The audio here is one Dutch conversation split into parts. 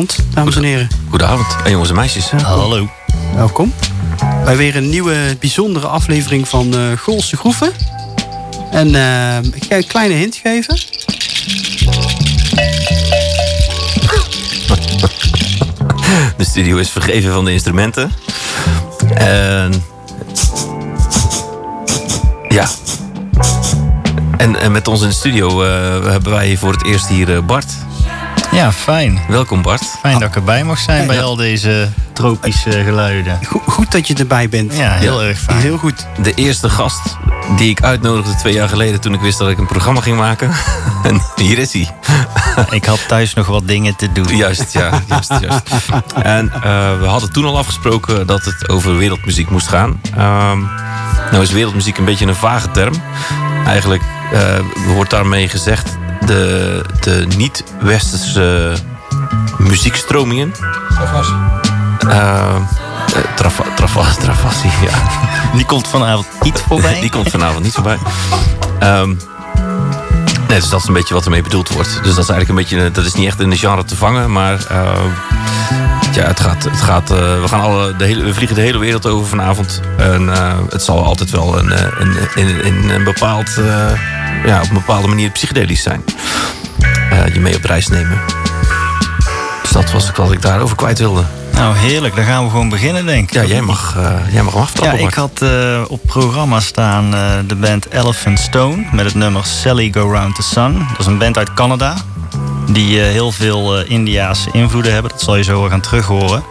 Goedenavond, dames en heren. Goedenavond. En jongens en meisjes. Hallo. Welkom. Bij weer een nieuwe, bijzondere aflevering van uh, Goolse Groeven. En uh, ik ga een kleine hint geven. De studio is vergeven van de instrumenten. En... Ja. En, en met ons in de studio uh, hebben wij voor het eerst hier Bart. Ja, fijn. Welkom Bart. Fijn dat ik erbij mag zijn bij al deze tropische geluiden. Goed, goed, dat je erbij bent. Ja, heel erg fijn. Heel goed. De eerste gast die ik uitnodigde twee jaar geleden toen ik wist dat ik een programma ging maken. en hier is hij. ik had thuis nog wat dingen te doen. Juist, ja. Juist, juist. En uh, we hadden toen al afgesproken dat het over wereldmuziek moest gaan. Um, nou is wereldmuziek een beetje een vage term. Eigenlijk uh, wordt daarmee gezegd de, de niet-westerse muziekstromingen. Travassi. Uh, Trava, trava, Travassi, ja. Die komt vanavond niet voorbij. Die komt vanavond niet voorbij. Um, nee, dus dat is een beetje wat ermee bedoeld wordt. Dus dat is eigenlijk een beetje, dat is niet echt in de genre te vangen, maar uh, ja, het gaat, het gaat uh, we, gaan alle, de hele, we vliegen de hele wereld over vanavond. En uh, het zal altijd wel een, een, in, in een bepaald, ja, op een bepaalde manier psychedelisch zijn. je mee op reis nemen. Dus dat was wat ik daarover kwijt wilde. Nou, heerlijk. Dan gaan we gewoon beginnen, denk ik. Ja, jij mag, uh, jij mag hem aftrappen. Ja, ik had uh, op programma staan uh, de band Elephant Stone... met het nummer Sally Go Round the Sun. Dat is een band uit Canada... die heel veel Indiaanse invloeden hebben. Dat zal je zo gaan terug horen.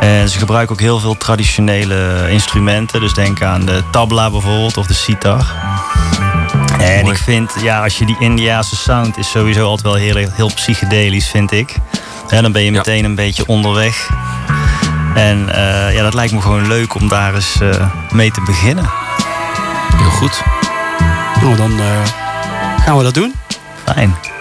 En ze gebruiken ook heel veel traditionele instrumenten. Dus denk aan de tabla bijvoorbeeld of de sitar. En Mooi. ik vind, ja, als je die Indiaanse sound is sowieso altijd wel heel, heel psychedelisch, vind ik. Ja, dan ben je meteen ja. een beetje onderweg. En uh, ja, dat lijkt me gewoon leuk om daar eens uh, mee te beginnen. Heel goed. Nou, dan uh, gaan we dat doen. Fijn.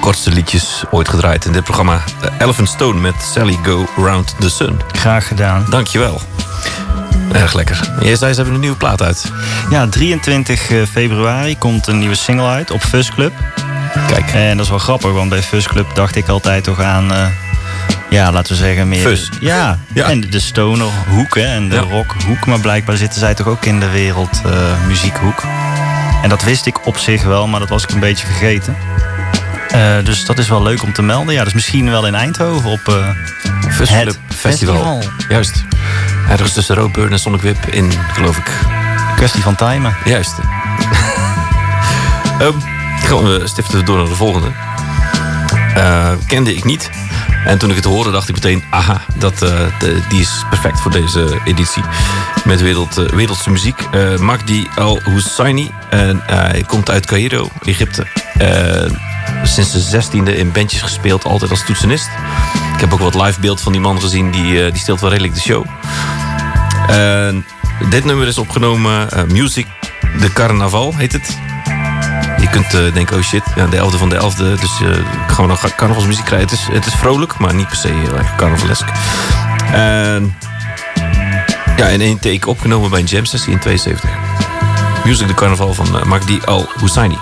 Kortste liedjes ooit gedraaid in dit programma. Elephant Stone met Sally Go Round the Sun. Graag gedaan. Dankjewel. Erg lekker. Jij zei ze hebben een nieuwe plaat uit. Ja, 23 februari komt een nieuwe single uit op Fuzz Club. Kijk. En dat is wel grappig, want bij Fuzz Club dacht ik altijd toch aan... Uh, ja, laten we zeggen meer... Fuzz. Ja, ja. en de stoner hoek hè, en de ja. rock hoek. Maar blijkbaar zitten zij toch ook in de wereld uh, muziekhoek. En dat wist ik op zich wel, maar dat was ik een beetje vergeten. Uh, dus dat is wel leuk om te melden. Ja, dus misschien wel in Eindhoven op uh, het Festival. Festival. Juist. Ergens tussen Roodburn en Sonic in, geloof ik. Kwestie van timen. Juist. um, gaan we stiften door naar de volgende. Uh, kende ik niet. En toen ik het hoorde, dacht ik meteen... aha, dat, de, die is perfect voor deze editie. Met wereld, wereldse muziek. Magdi Al-Husseini. hij komt uit Cairo, Egypte sinds de zestiende in bandjes gespeeld, altijd als toetsenist. Ik heb ook wat live beeld van die man gezien, die, uh, die steelt wel redelijk de show. Uh, dit nummer is opgenomen. Music de Carnaval heet het. Je kunt denken, oh shit, ja, de 11e van de 11e. Dus gaan we carnavalsmuziek krijgen. Het is, het is vrolijk, maar niet per se heel carnavalesk. ja, in één take opgenomen bij een jam sessie in 72. Music de Carnaval van Magdi Al-Husseini.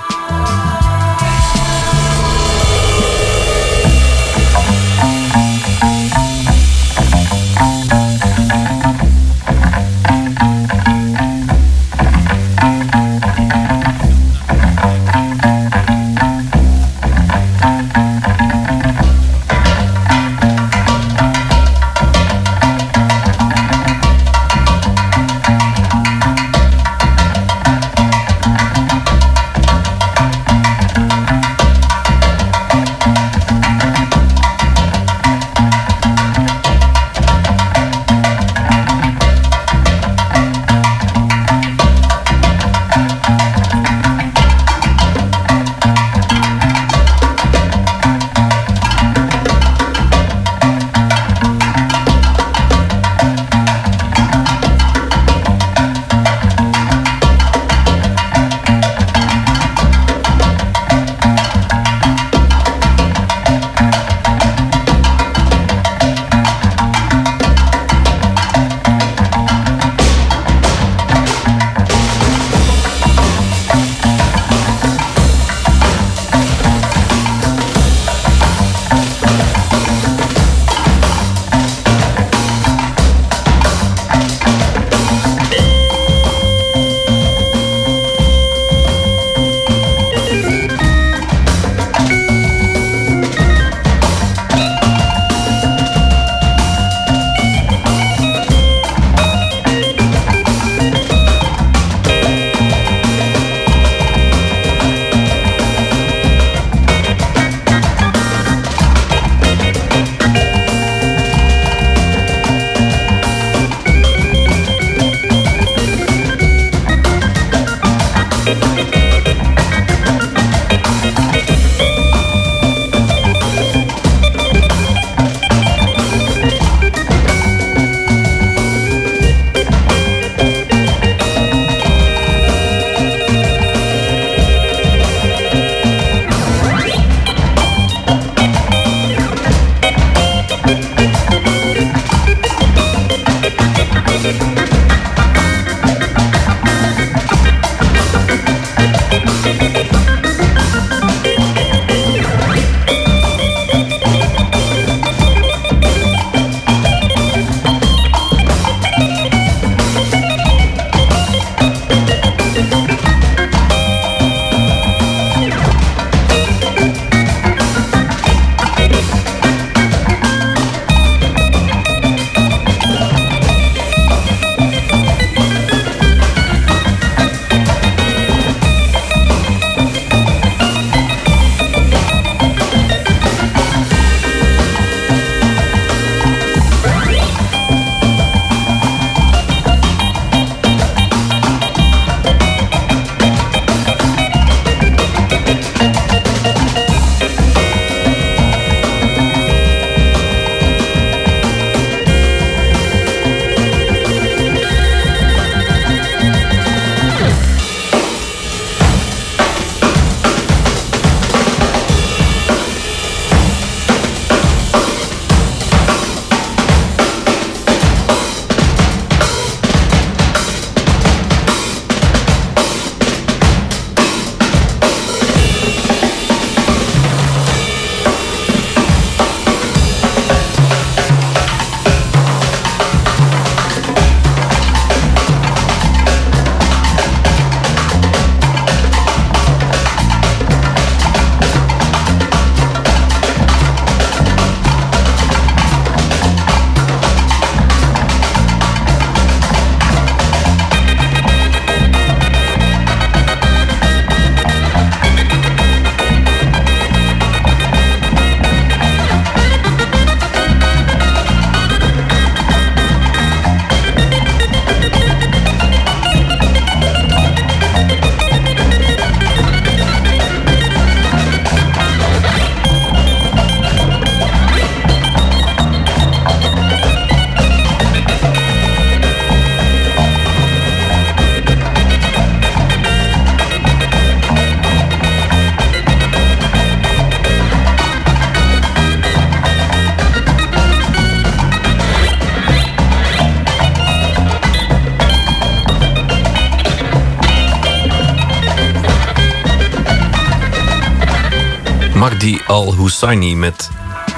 Al-Husseini met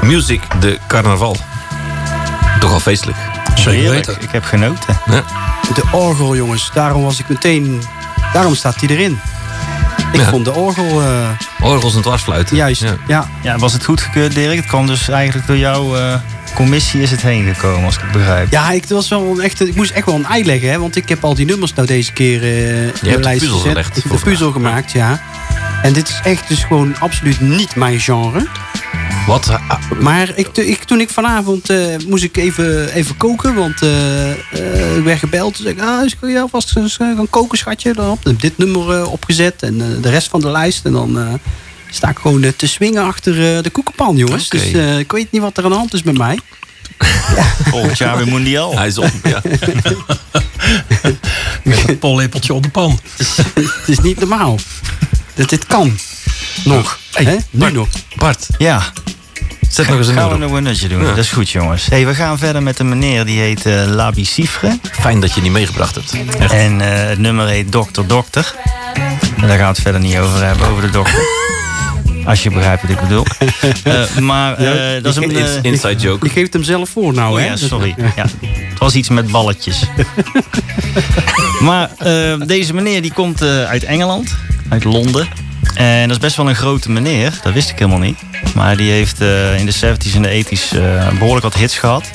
Music de Carnaval. Toch al feestelijk. Zeker Heerlijk. weten. Ik heb genoten. Ja. De orgel, jongens. Daarom was ik meteen... Daarom staat hij erin. Ik Ja. vond de orgel eh, Orgels en dwarsfluiten. juist. Ja. Ja. Ja, was het goed gekeurd, Dirk? Het kwam dus eigenlijk door jouw eh, commissie is het heen gekomen, als ik het begrijp. Ja, ik, het was wel een echt, ik moest echt wel een ei leggen, hè, want ik heb al die nummers nou deze keer eh in de lijst gezet. gelegd Ik heb de puzzel gemaakt, ja. En dit is echt dus gewoon absoluut niet mijn genre. Wat? Ah, Maar ik, ik, toen ik vanavond eh, moest ik even, even koken, want eh, eh, ik werd gebeld. Toen zei ik, ah, kun je alvast eens eh, gaan koken, schatje? Dan heb ik dit nummer eh, opgezet en eh, de rest van de lijst. En dan eh, sta ik gewoon eh, te swingen achter eh, de koekenpan, jongens. Dus eh, ik weet niet wat er aan de hand is met mij. Volgend jaar weer mondiaal. Hij is op. Ja. Met een pollepeltje op de pan. Het is niet normaal. Dat dit kan. Nog. Hey, Hè? Nu Bart. nog. Bart, Ja, zet nog eens een gaan we nog een nutje doen. Ja. Dat is goed, jongens. Hey, we gaan verder met een meneer die heet eh Labi Cifre. Fijn dat je die meegebracht hebt. Echt. En eh, het nummer heet Dokter Dokter. En daar gaan we het verder niet over hebben, over de dokter. Als je begrijpt wat ik bedoel. Eh, maar eh, dat is een... Eh, inside joke. Je geeft hem zelf voor nou, Oh hè? ja, sorry. Ja, het was iets met balletjes. maar eh, deze meneer die komt eh, uit Engeland, uit Londen. En dat is best wel een grote meneer, dat wist ik helemaal niet. Maar die heeft eh, in de 70s en de 80s eh, behoorlijk wat hits gehad.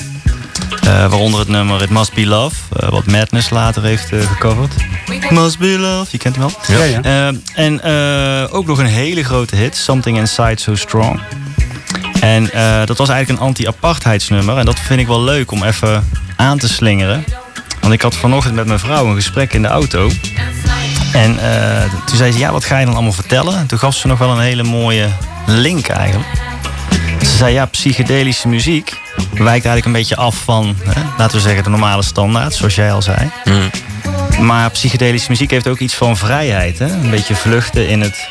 Eh, waaronder het nummer It Must Be Love, eh, wat Madness later heeft eh, gecoverd. Must Be Love, je kent hem wel. Ja, ja. En ook nog een hele grote hit, Something Inside So Strong. En dat was eigenlijk een anti-apartheidsnummer. En dat vind ik wel leuk om even aan te slingeren. Want ik had vanochtend met mijn vrouw een gesprek in de auto. En eh, toen zei ze, ja, wat ga je dan allemaal vertellen? En toen gaf ze nog wel een hele mooie link eigenlijk. Ze zei, ja, psychedelische muziek wijkt eigenlijk een beetje af van, hè, laten we zeggen, de normale standaard, zoals jij al zei. Mm. Maar psychedelische muziek heeft ook iets van vrijheid. Hè? Een beetje vluchten in het.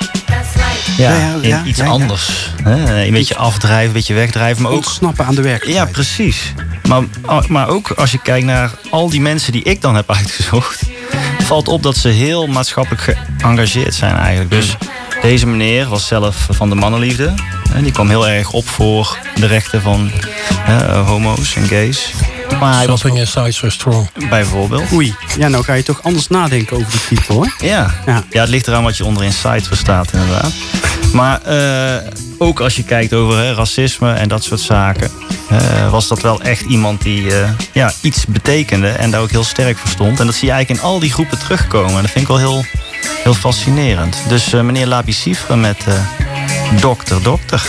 Ja, Ja, ja, in ja, iets ja, ja. anders. Hè? Een beetje afdrijven, een beetje wegdrijven. Maar ook. Ontsnappen aan de Ja, werkelijkheid. precies. Maar, maar ook als je kijkt naar al die mensen die ik dan heb uitgezocht. valt op dat ze heel maatschappelijk geëngageerd zijn eigenlijk. Dus deze meneer was zelf van de mannenliefde. Hè, Die kwam heel erg op voor de rechten van hè, homo's en gays. Maar hij was Something inside so strong. bijvoorbeeld. Oei, ja, nou ga je toch anders nadenken over die titel, hoor. Ja. Ja. Ja. het ligt eraan wat je onder insight verstaat, inderdaad. Maar eh, ook als je kijkt over hè, racisme en dat soort zaken, eh, was dat wel echt iemand die eh, ja, iets betekende en daar ook heel sterk voor stond. En dat zie je eigenlijk in al die groepen terugkomen. En dat vind ik wel heel, heel fascinerend. Dus eh, meneer Labi Cifre met eh, Dokter Dokter.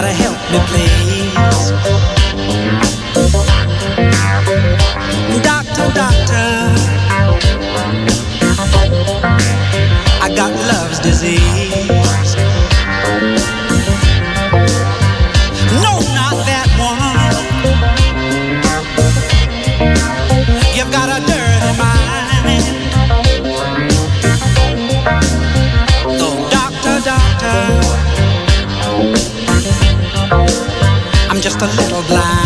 Gotta help me, please. Doctor, doctor, I got love's disease. No, not that one. You've got a dirty mind. Just a little blind.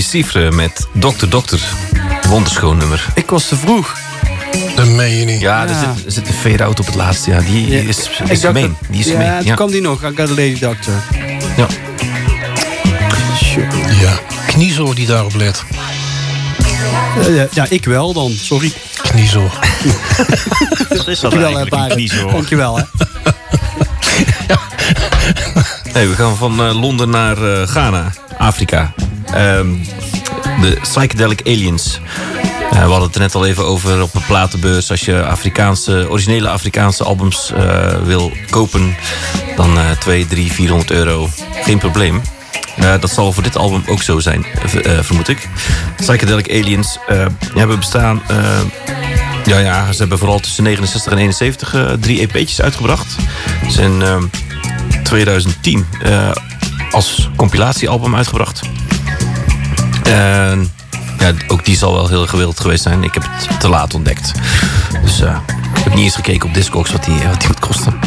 La Bicifre met Dokter Dokter. Wonderschoon nummer. ik was te vroeg. Dat meen je niet. Ja, er Ja. zit, er zit een fade-out op het laatste. Ja, die Ja. is, Ik is gemeen. dat- Die is ja, gemeen. Ja. kwam die nog. I got a lady doctor. Ja. Ja. Kniezoor die daarop let. Eh, ja, ja, ik wel dan. Sorry. Kniezoor. Dat is dat Dankjewel, hè, eigenlijk, een kniezoor. Dankjewel, hè. Hey, we gaan van eh, Londen naar eh, Ghana, Afrika. Ehm, de Psychedelic Aliens. Eh, we hadden het er net al even over op een platenbeurs. Als je Afrikaanse, originele Afrikaanse albums eh, wil kopen... dan eh 2, 3, 400 euro. Geen probleem. Eh, dat zal voor dit album ook zo zijn, vermoed ik. Psychedelic Aliens hebben bestaan... ja, ja, ze hebben vooral tussen 69 en 71 eh, drie EP'tjes uitgebracht. Ze zijn ehm, 2010 eh, als compilatiealbum uitgebracht. En ja, ook die zal wel heel gewild geweest zijn. Ik heb het te laat ontdekt. Dus eh, ik heb niet eens gekeken op Discogs wat die, wat die moet kosten.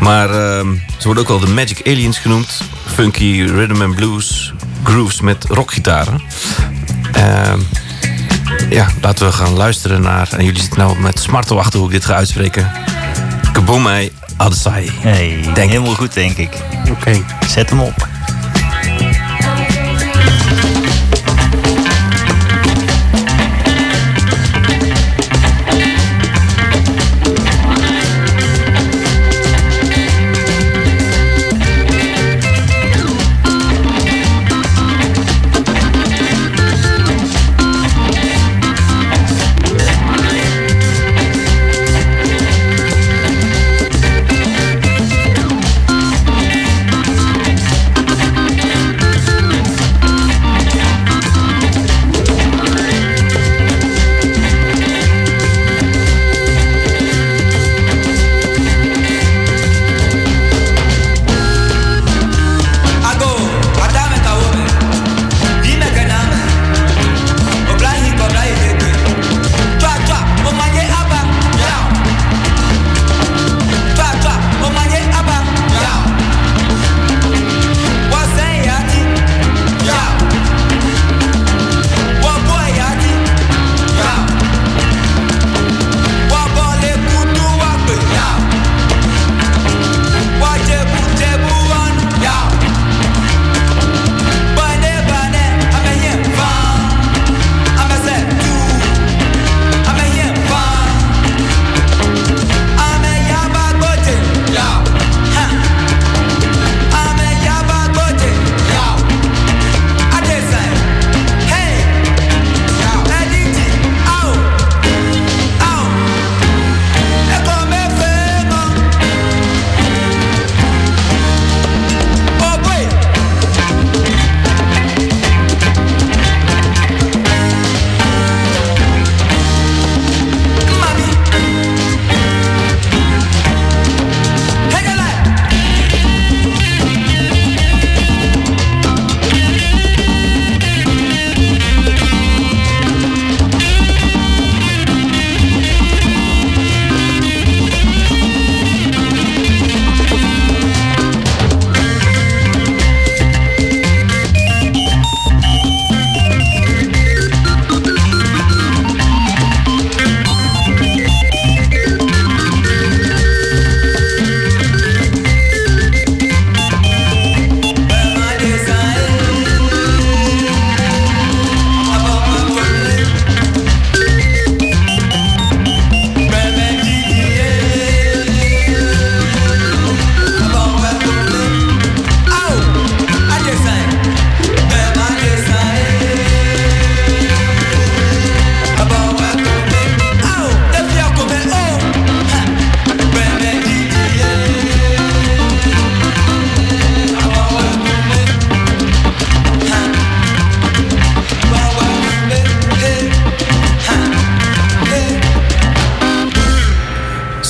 Maar ehm, ze worden ook wel de Magic Aliens genoemd. Funky rhythm and blues grooves met rockgitaren. Ehm, ja, laten we gaan luisteren naar... En jullie zitten nou met smart te wachten hoe ik dit ga uitspreken. Kabomai Adesai. Hey, Denk helemaal goed, denk ik. Oké. Zet hem op.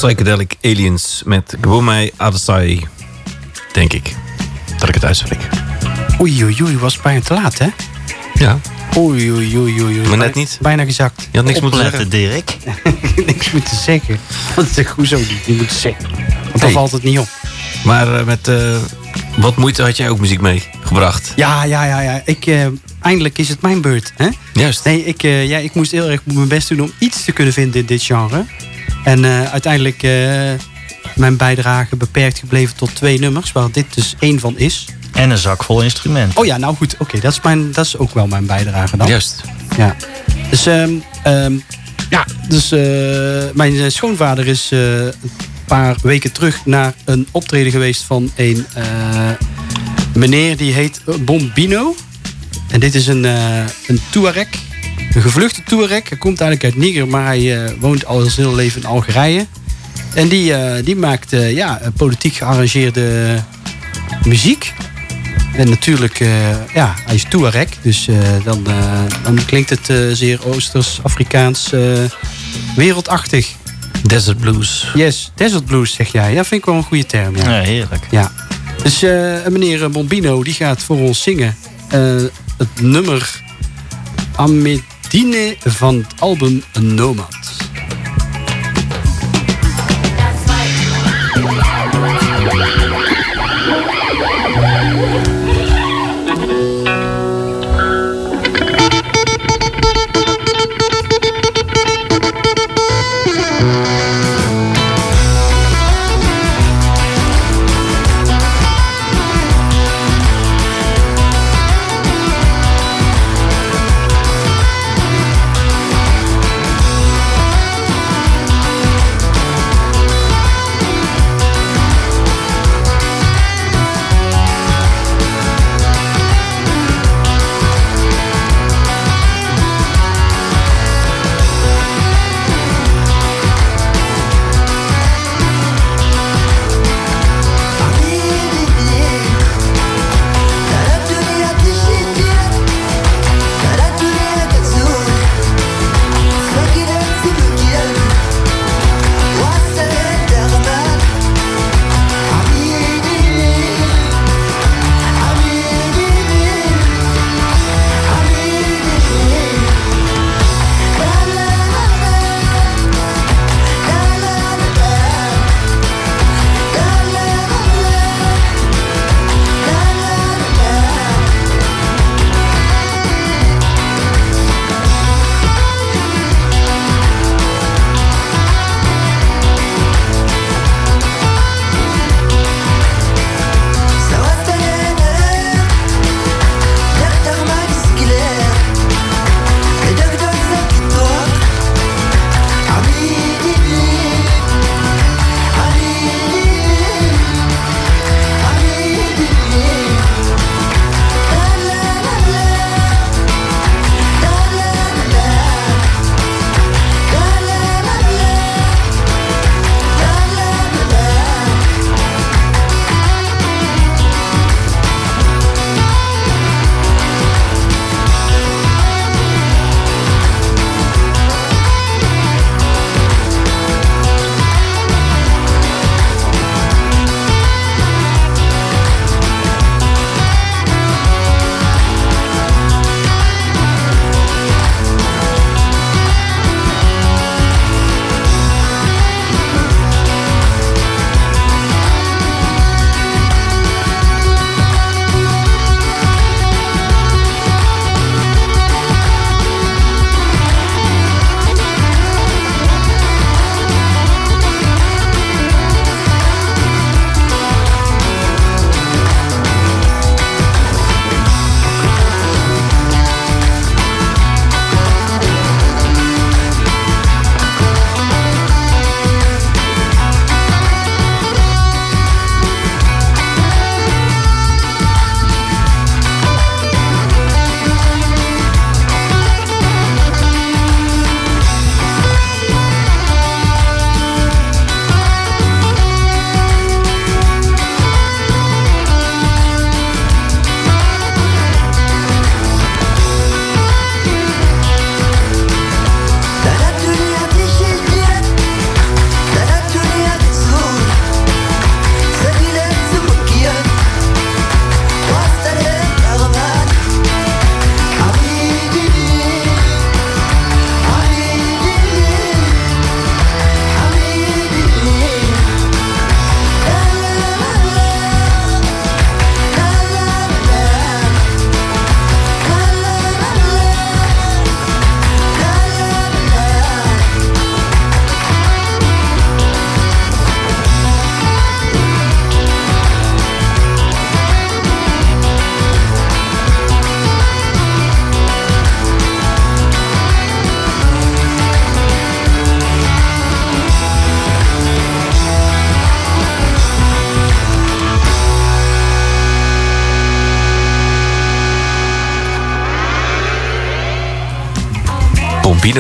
Psychedelic Aliens met Gwomei Adesai. Denk ik. Dat ik het uitspreek. Oei, oei, oei, was bijna te laat, hè? Ja. Oei, oei, oei, oei. oei. Maar net niet. Bijna gezakt. Je had niks moeten zeggen. Dirk. niks moeten zeggen. Dat is hoezo niet? Je moet zeggen. Want dan Hey. valt het niet op. Maar eh, met eh, wat moeite had jij ook muziek meegebracht? Ja, ja, ja, ja. Ik, eh, eindelijk is het mijn beurt, hè? Juist. Nee, ik, eh, ja, ik moest heel erg mijn best doen om iets te kunnen vinden in dit genre. En eh, uiteindelijk eh mijn bijdrage beperkt gebleven tot twee nummers, waar dit dus één van is. En een zak vol instrumenten. Oh ja, nou goed, oké, dat is mijn, dat is ook wel mijn bijdrage dan. Juist. Ja. Dus, ehm, ehm, ja, dus eh, mijn schoonvader is een paar weken terug naar een optreden geweest van een meneer die heet Bombino. En dit is een, eh een Tuareg, een gevluchte Tuareg. Hij komt eigenlijk uit Niger, maar hij eh, woont al zijn hele leven in Algerije. En die, eh, die maakt eh, ja, politiek gearrangeerde muziek. En natuurlijk, ja, hij is Tuareg. Dus dan, dan klinkt het zeer Oosters-Afrikaans eh, wereldachtig. Desert Blues. Yes, desert blues zeg jij. Ja, vind ik wel een goede term. Ja. Ja, heerlijk. ja. Dus eh, meneer Bombino die gaat voor ons zingen het nummer Amedine van het album Nomad.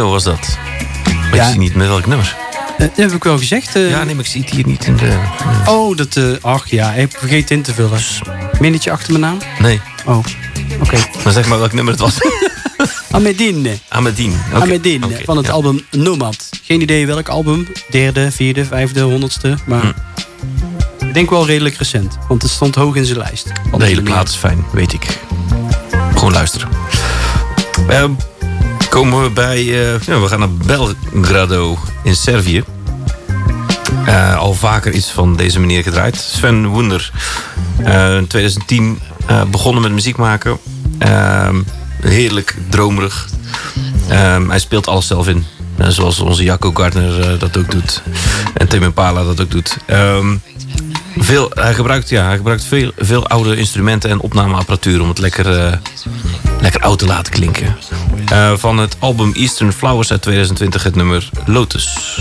Was dat. Maar Ja. ik zie niet met welk nummer. Eh, dat heb ik wel gezegd. eh. Ja, nee, maar ik zie het hier niet in de... Oh, dat... eh, ach ja, ik heb vergeten in te vullen. Minnetje achter mijn naam? Nee, Oh, oké. maar zeg maar welk nummer het was. Amedine. Amedine. Oké, Amedine, van het ja. album Nomad. Geen idee welk album. Derde, vierde, vijfde, honderdste. Maar Hm. ik denk wel redelijk recent. Want het stond hoog in zijn lijst. De hele plaat is fijn, weet ik. Gewoon luisteren. Komen we bij... eh, ja, we gaan naar Belgrado in Servië. Eh, al vaker iets van deze meneer gedraaid. Sven Wunder. Eh, in 2010 eh, begonnen met muziek maken. Heerlijk, dromerig. Hij speelt alles zelf in. Zoals onze Jacco Gardner dat ook doet. En Tim Impala dat ook doet. Ehm, veel, hij gebruikt, ja, hij gebruikt veel, veel oude instrumenten en opnameapparatuur om het lekker, lekker oud te laten klinken. Eh, van het album Eastern Flowers uit 2020 het nummer Lotus.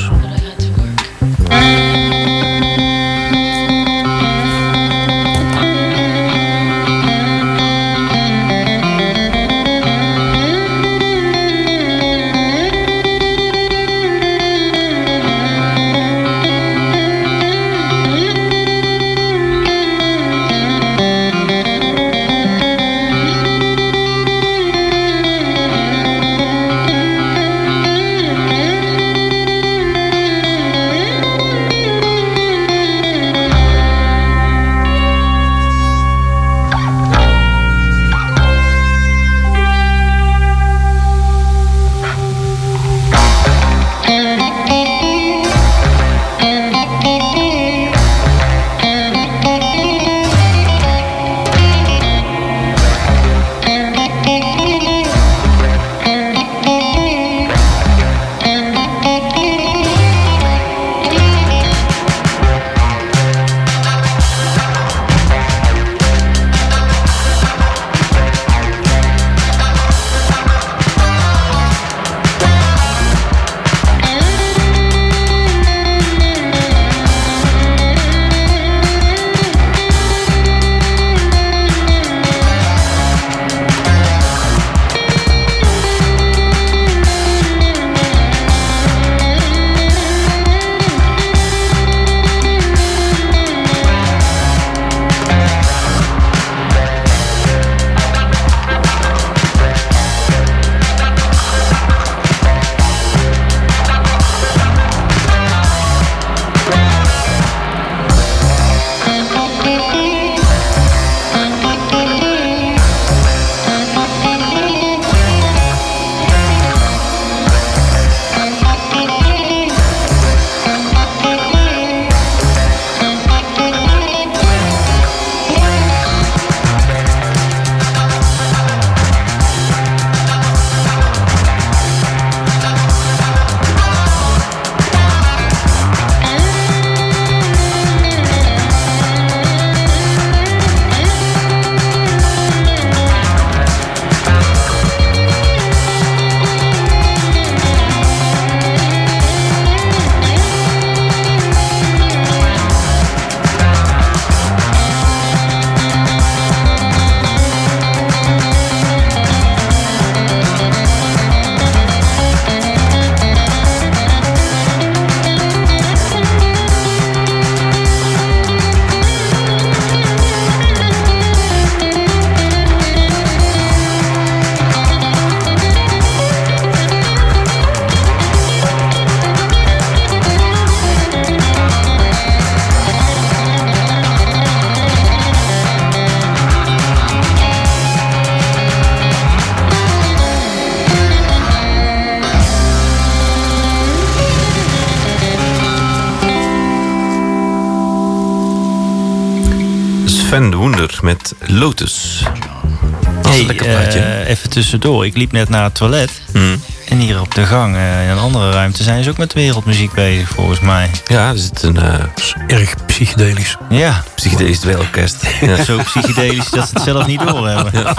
Tussendoor. Ik liep net naar het toilet. Hmm. En hier op de gang, eh, in een andere ruimte, zijn ze ook met wereldmuziek bezig, volgens mij. Ja, er zit een eh Erg psychedelisch. Ja, psychedelisch dweilorkest. Ja. zo psychedelisch dat ze het zelf niet doorhebben.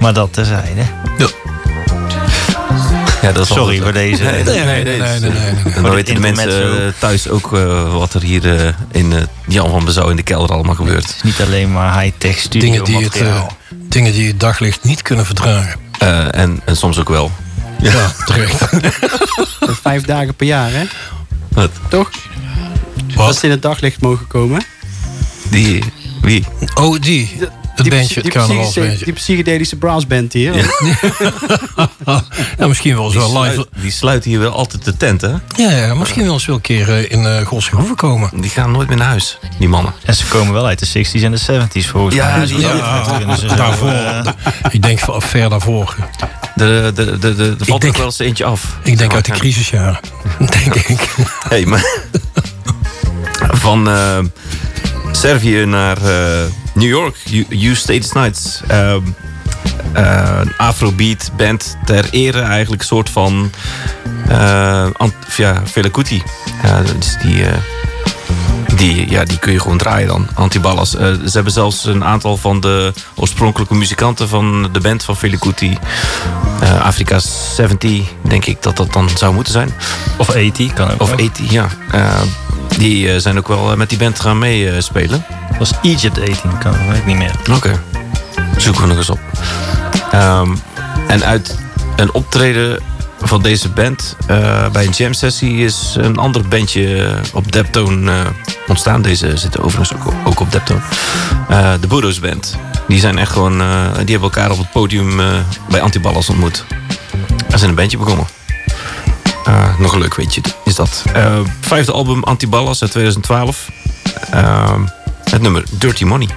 Maar dat terzijde. Ja, dat is Sorry voor deze. Nee, nee, nee. nee, nee, nee, nee, nee, nee. En Voor dan weten de mensen eh, thuis ook eh, wat er hier eh, in Jan van Bezouw in de kelder allemaal gebeurt. Het is niet alleen maar high-tech studio Dingen die, het, dingen die het daglicht niet kunnen verdragen. Eh, en, en soms ook wel. Ja, terecht. Vijf dagen per jaar, hè? Wat? Toch? Wat? Dat ze in het daglicht mogen komen. Die, wie? Oh, die. Het Die bandje, het die psychedelische brassband hier. Ja, misschien wel eens Die, wel live. sluit, die sluiten hier wel altijd de tent, hè? Ja, ja, misschien wel eens wel een keer eh, in uh, komen. Die gaan nooit meer naar huis, die mannen. En ze komen wel uit de 60s en de 70s volgens Ja, mij. die- Dus ja, zo, daarvoor. eh, Ik denk van ver daarvoor. De, de, de, de, de, er valt denk- ook wel eens eentje af. Ik denk uit de crisisjaren. Denk ik. Hey, maar van eh, Servië naar eh, New York, U, U States Nights. Eh, een Afrobeat band ter ere eigenlijk een soort van of ja, Fela Kuti. Ja, dus die, eh, die, ja, die kun je gewoon draaien dan, Antiballas. Ze hebben zelfs een aantal van de oorspronkelijke muzikanten van de band van eh Afrika 70, denk ik dat dat dan zou moeten zijn. Of 80 kan ook. Of nog. 80, ja. Eh, die eh, zijn ook wel eh, met die band gaan meespelen. Dat was Egypt 18, kan weet ik niet meer. Oké. Zoeken we nog eens op. Ehm, en uit een optreden van deze band eh, bij een jam sessie is een ander bandje eh, op Deptone eh, ontstaan. Deze zitten overigens ook, ook op Deptone. Eh, de Budo's Band. Die zijn echt gewoon, eh, die hebben elkaar op het podium eh, bij Antiballas ontmoet. En zijn een bandje begonnen. Eh, nog een leuk weetje is dat. Eh, vijfde album Antiballas uit 2012. Eh, het nummer Dirty Money.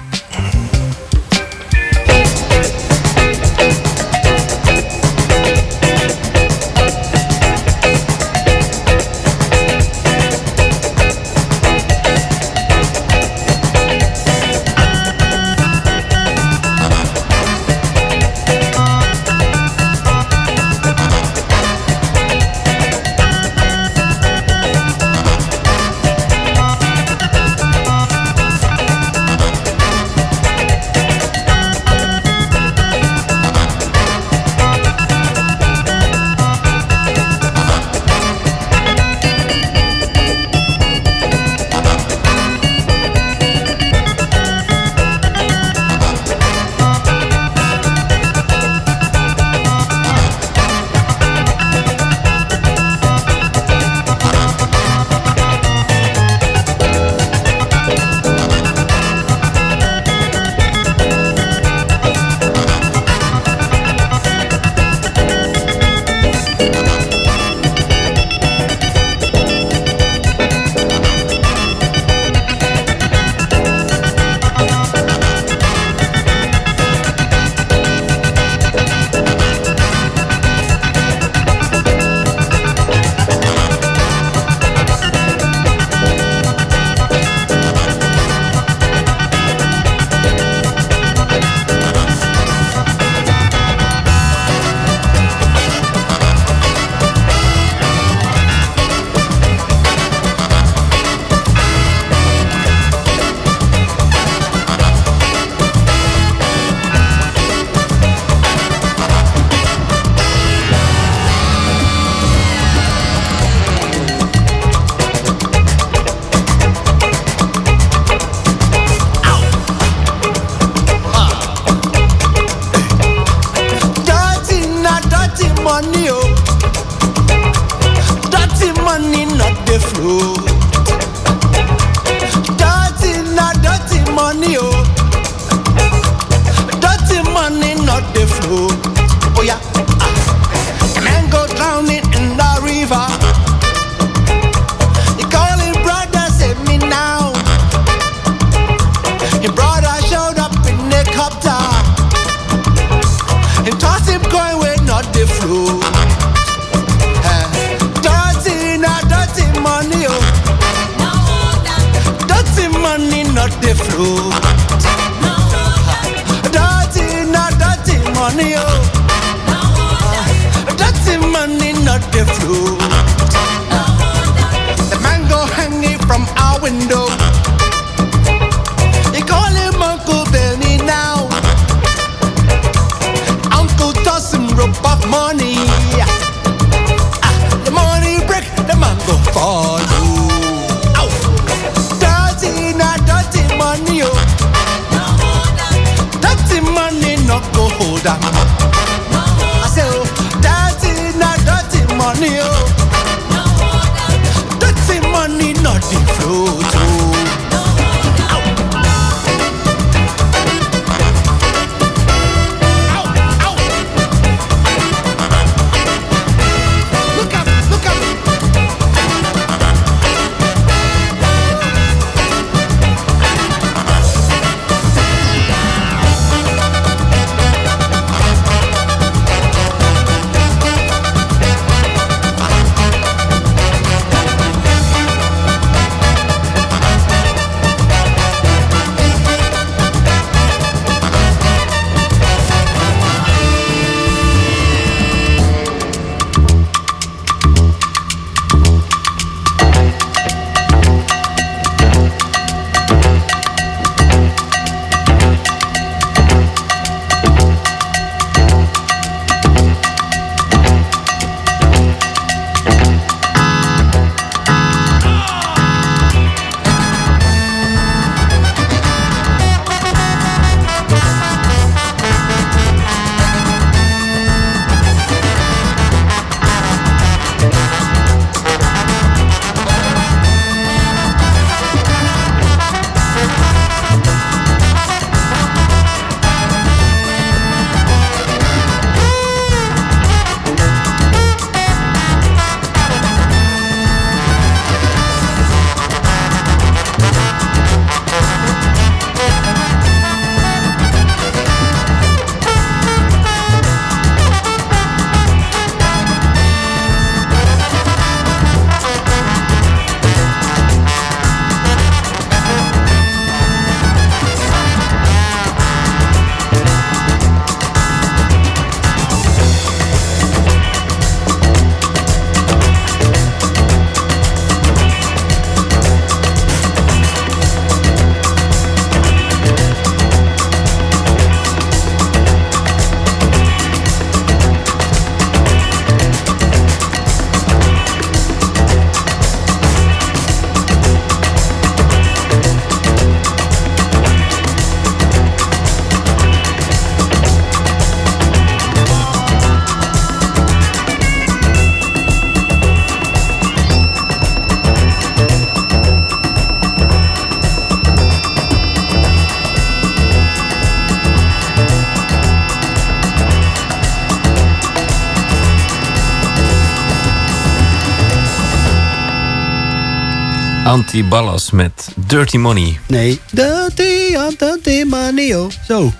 Anti-Ballas met Dirty Money. Nee. Dirty, dirty money, oh. Zo.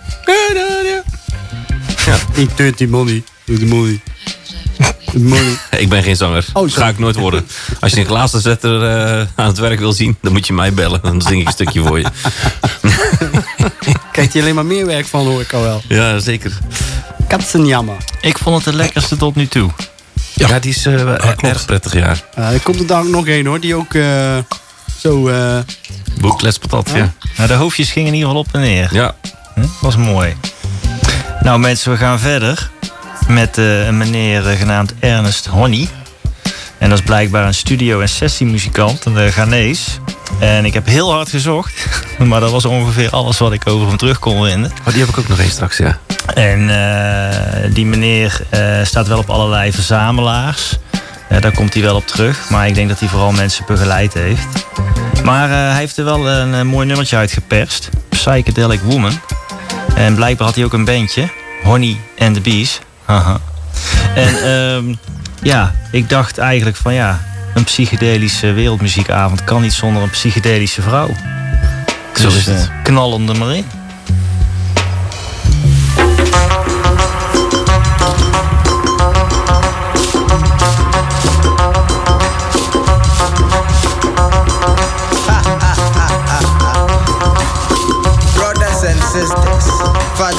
Ja. Niet dirty money. Dirty money. Money. Ik ben geen zanger. Oh. Ga ik nooit worden. Als je een glazenzetter eh aan het werk wil zien, dan moet je mij bellen. Dan zing ik een stukje voor je. Krijgt hij alleen maar meer werk van, hoor ik al wel. Ja, zeker. Katzenjammer. Ik vond het de lekkerste tot nu toe. Ja, die is eh, klopt. erg prettig, ja. Uh, er komt er dan ook nog één, hoor. Die ook zo... eh, ja. Nou, de hoofdjes gingen in ieder geval op en neer. Ja, Hm? Was mooi. Nou mensen, we gaan verder met eh, een meneer eh, genaamd Ernest Honey. En dat is blijkbaar een studio- en sessiemuzikant, een uh, Ghanese. En ik heb heel hard gezocht, maar dat was ongeveer alles wat ik over hem terug kon vinden. maar die heb ik ook nog eens straks, ja. En eh, die meneer eh, staat wel op allerlei verzamelaars. Daar komt hij wel op terug. Maar ik denk dat hij vooral mensen begeleid heeft. Maar eh, hij heeft er wel een, mooi nummertje uitgeperst. Psychedelic Woman. En blijkbaar had hij ook een bandje. Honey and the Bees. Haha. En ehm, ja, ik dacht eigenlijk van ja... Een psychedelische wereldmuziekavond kan niet zonder een psychedelische vrouw. Zo is het. eh, knallen er maar in.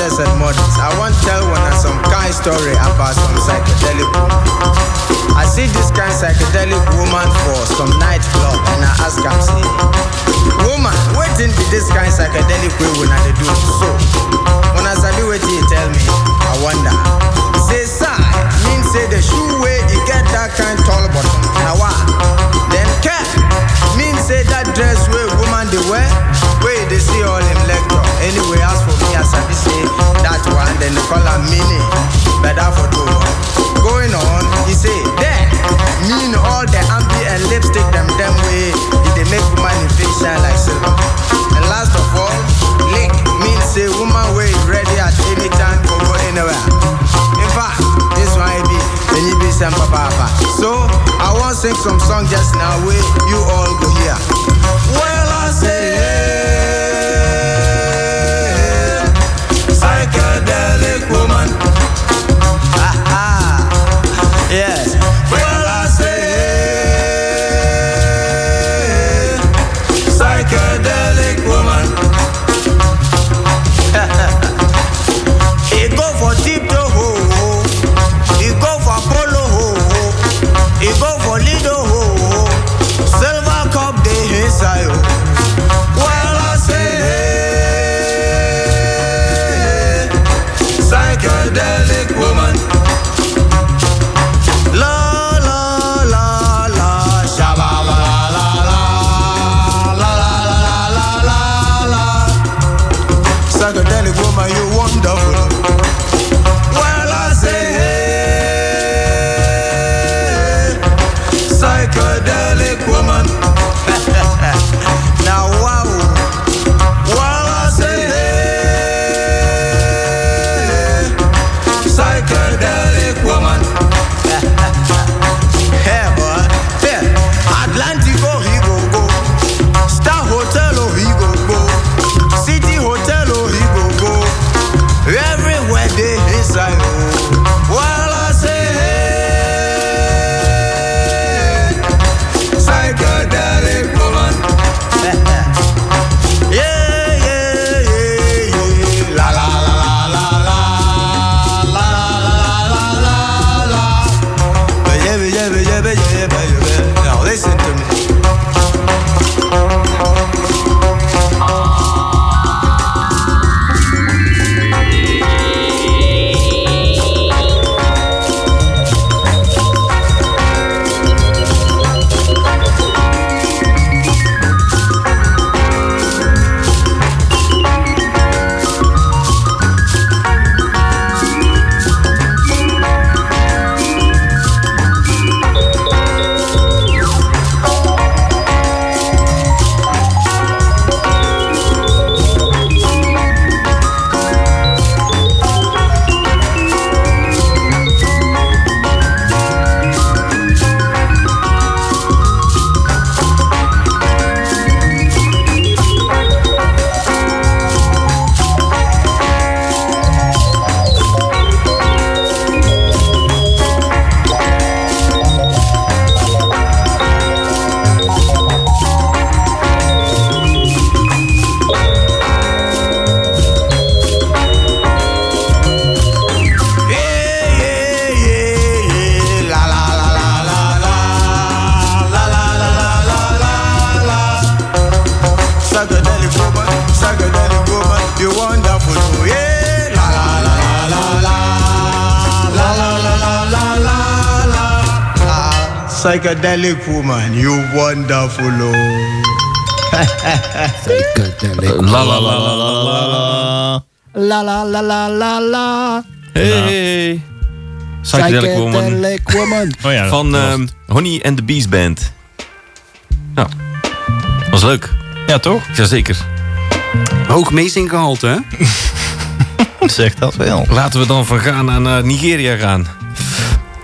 Fathers and. I want to tell one some kind story about some psychedelic woman. I see this kind psychedelic woman for some nightclub and I ask am say, woman, wetin be this kind psychedelic way una dey do so? When I sabi wetin you tell me, I wonder. Say sigh mean say the shoe way e get that kind tall bottom. Na why? Say that dress wey woman dey wear you dey see all im lecture. Anyway, as for me, as I be say that one, then they call am mini. Better for two. Going on, he say then mean all the ambi and lipstick them them way e dey make woman in face shine like silver. And last of all, lick mean say woman way ready at any time to go anywhere. You be some papa. So I want sing some song just now wey you all go hear. Well, I say. Hey, psychedelic woman. Ah, yes. Van ehm, Honey and the Bees Band. Nou, was leuk. ja, toch? Jazeker. Hoog meezinggehalte, hè? Zeg dat wel. Laten we dan van Ghana naar Nigeria gaan.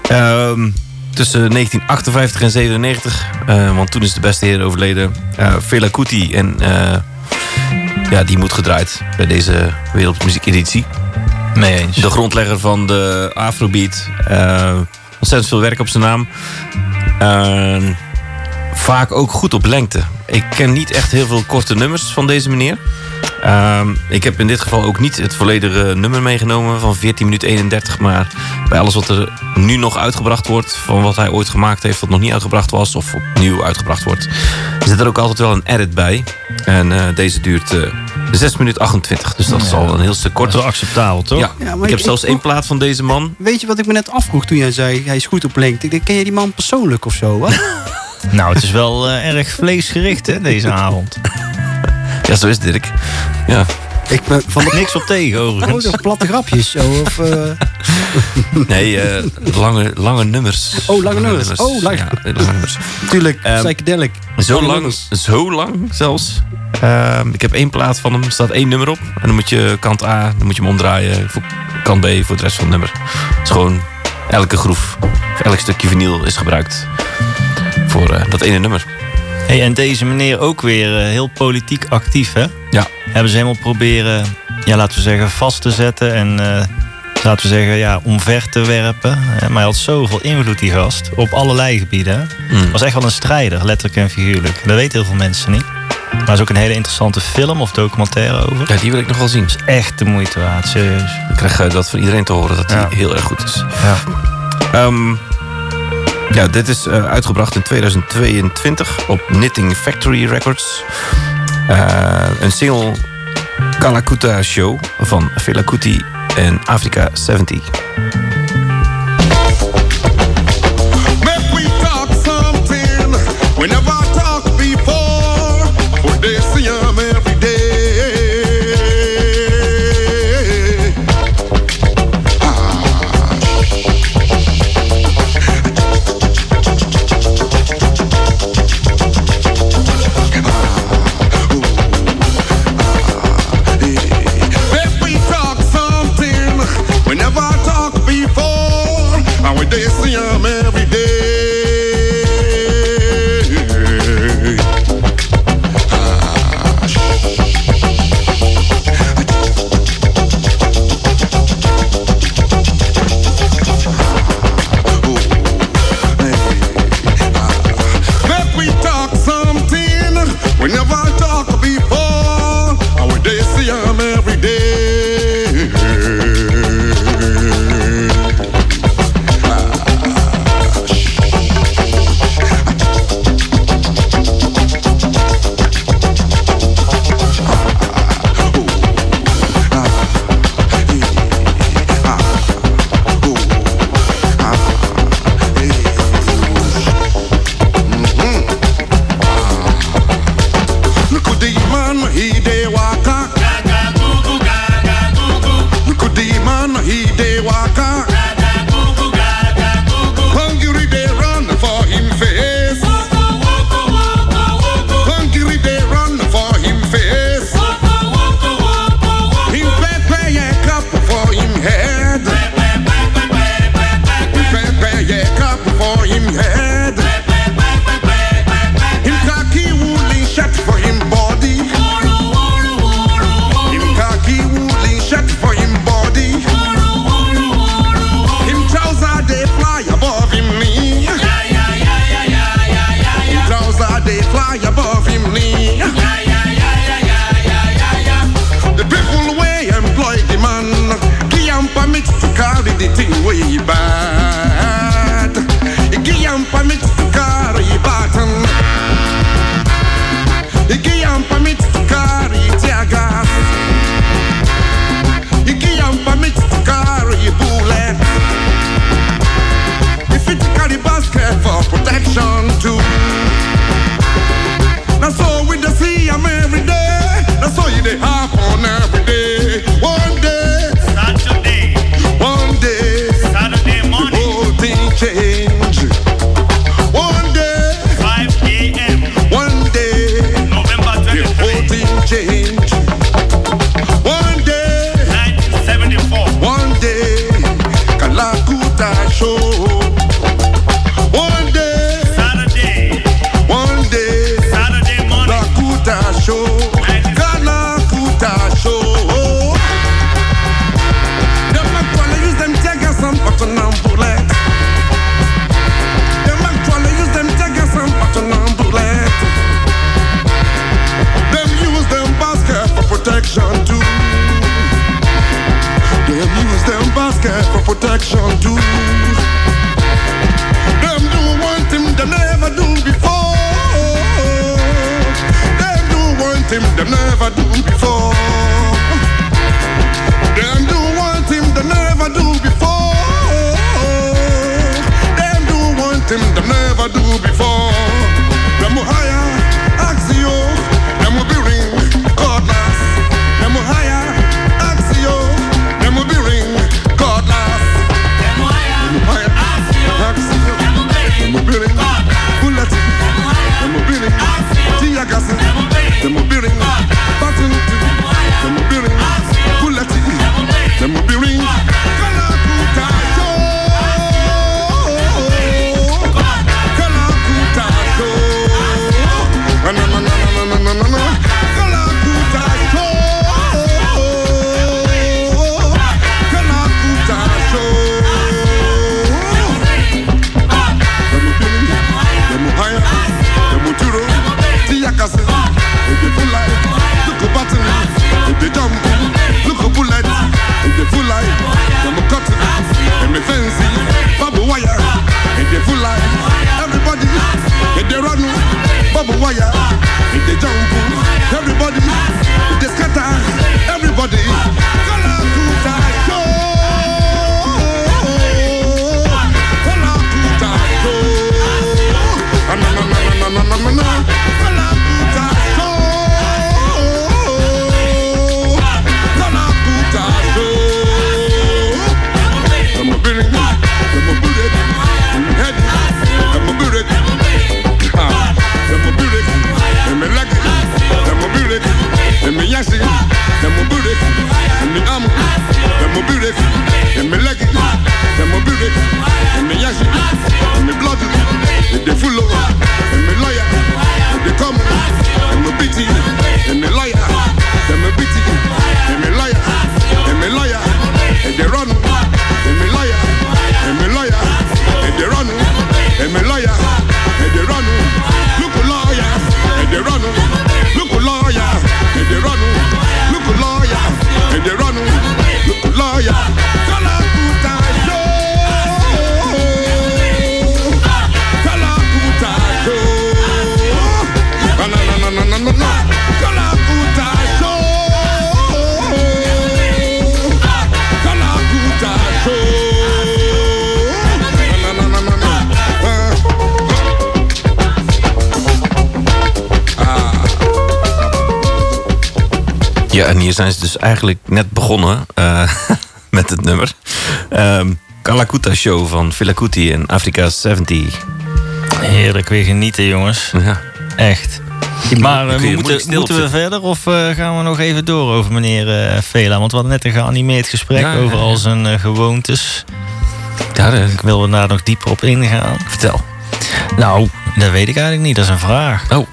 Ehm, tussen 1958 en 97, eh, want toen is de beste heer overleden, eh Fela Kuti. En eh, ja, die moet gedraaid bij deze wereldmuziekeditie. Mee eens. De grondlegger van de Afrobeat. Ontzettend veel werk op zijn naam. Eh, vaak ook goed op lengte. Ik ken niet echt heel veel korte nummers van deze meneer. Ehm, ik heb in dit geval ook niet het volledige nummer meegenomen van 14 minuten 31. Maar bij alles wat er nu nog uitgebracht wordt, van wat hij ooit gemaakt heeft, wat nog niet uitgebracht was of opnieuw uitgebracht wordt, zit er ook altijd wel een edit bij. En eh, deze duurt eh 6 minuten 28. Dus dat is al een heel stuk Dat is korter. wel acceptabel, toch? Ja, ik heb ik- zelfs ik- één plaat van deze man. Weet je wat ik me net afvroeg toen jij zei, hij is goed op lengte? Ik denk, ken je die man persoonlijk of zo? Wat? Nou, het is wel eh, erg vleesgericht, hè, deze avond. Ja, zo is Dirk. Ja. Ik ben van de Niks op tegen, oh, overigens. de platte grapjes zo. Of, eh, Nee, eh, lange, lange nummers. Oh, lange nummers. Oh, lange- Ja, lange nummers. tuurlijk, Ehm, psychedelic. Zo Lange lang, nummers. zo lang zelfs. Ehm, ik heb één plaat van hem, er staat één nummer op. En dan moet je kant A, dan moet je hem omdraaien. Voor kant B voor het rest van het nummer. Het is gewoon elke groef, of elk stukje vinyl is gebruikt voor eh, dat ene nummer. Hey, en deze meneer ook weer heel politiek actief, hè? Ja. Hebben ze helemaal proberen, ja, laten we zeggen, vast te zetten en eh, laten we zeggen, ja, omver te werpen. Eh, Maar hij had zoveel invloed, die gast, op allerlei gebieden. Mm. Was echt wel een strijder, letterlijk en figuurlijk. Dat weten heel veel mensen niet. Maar er is ook een hele interessante film of documentaire over. Ja, die wil ik nog wel zien. Echt de moeite waard, serieus. Ik krijg eh, dat van iedereen te horen dat die Ja. heel erg goed is. Ja. Ehm, ja, dit is uitgebracht in 2022 op Knitting Factory Records. Eh, een single Kalakuta Show van Fela Kuti en Africa 70. Make we talk something we never Zijn ze dus eigenlijk net begonnen eh, met het nummer. Ehm Kalakuta Show van Fela Kuti en Afrika 70. Heerlijk weer genieten, jongens. Ja. Echt. Maar eh, we moeten, moeten we verder of eh, gaan we nog even door over meneer eh Vela? Want we hadden net een geanimeerd gesprek Ja, over ja. al zijn gewoontes. Ja, Ik wil er daar nog dieper op ingaan. vertel. Nou, dat weet ik eigenlijk niet. Dat is een vraag. Oh,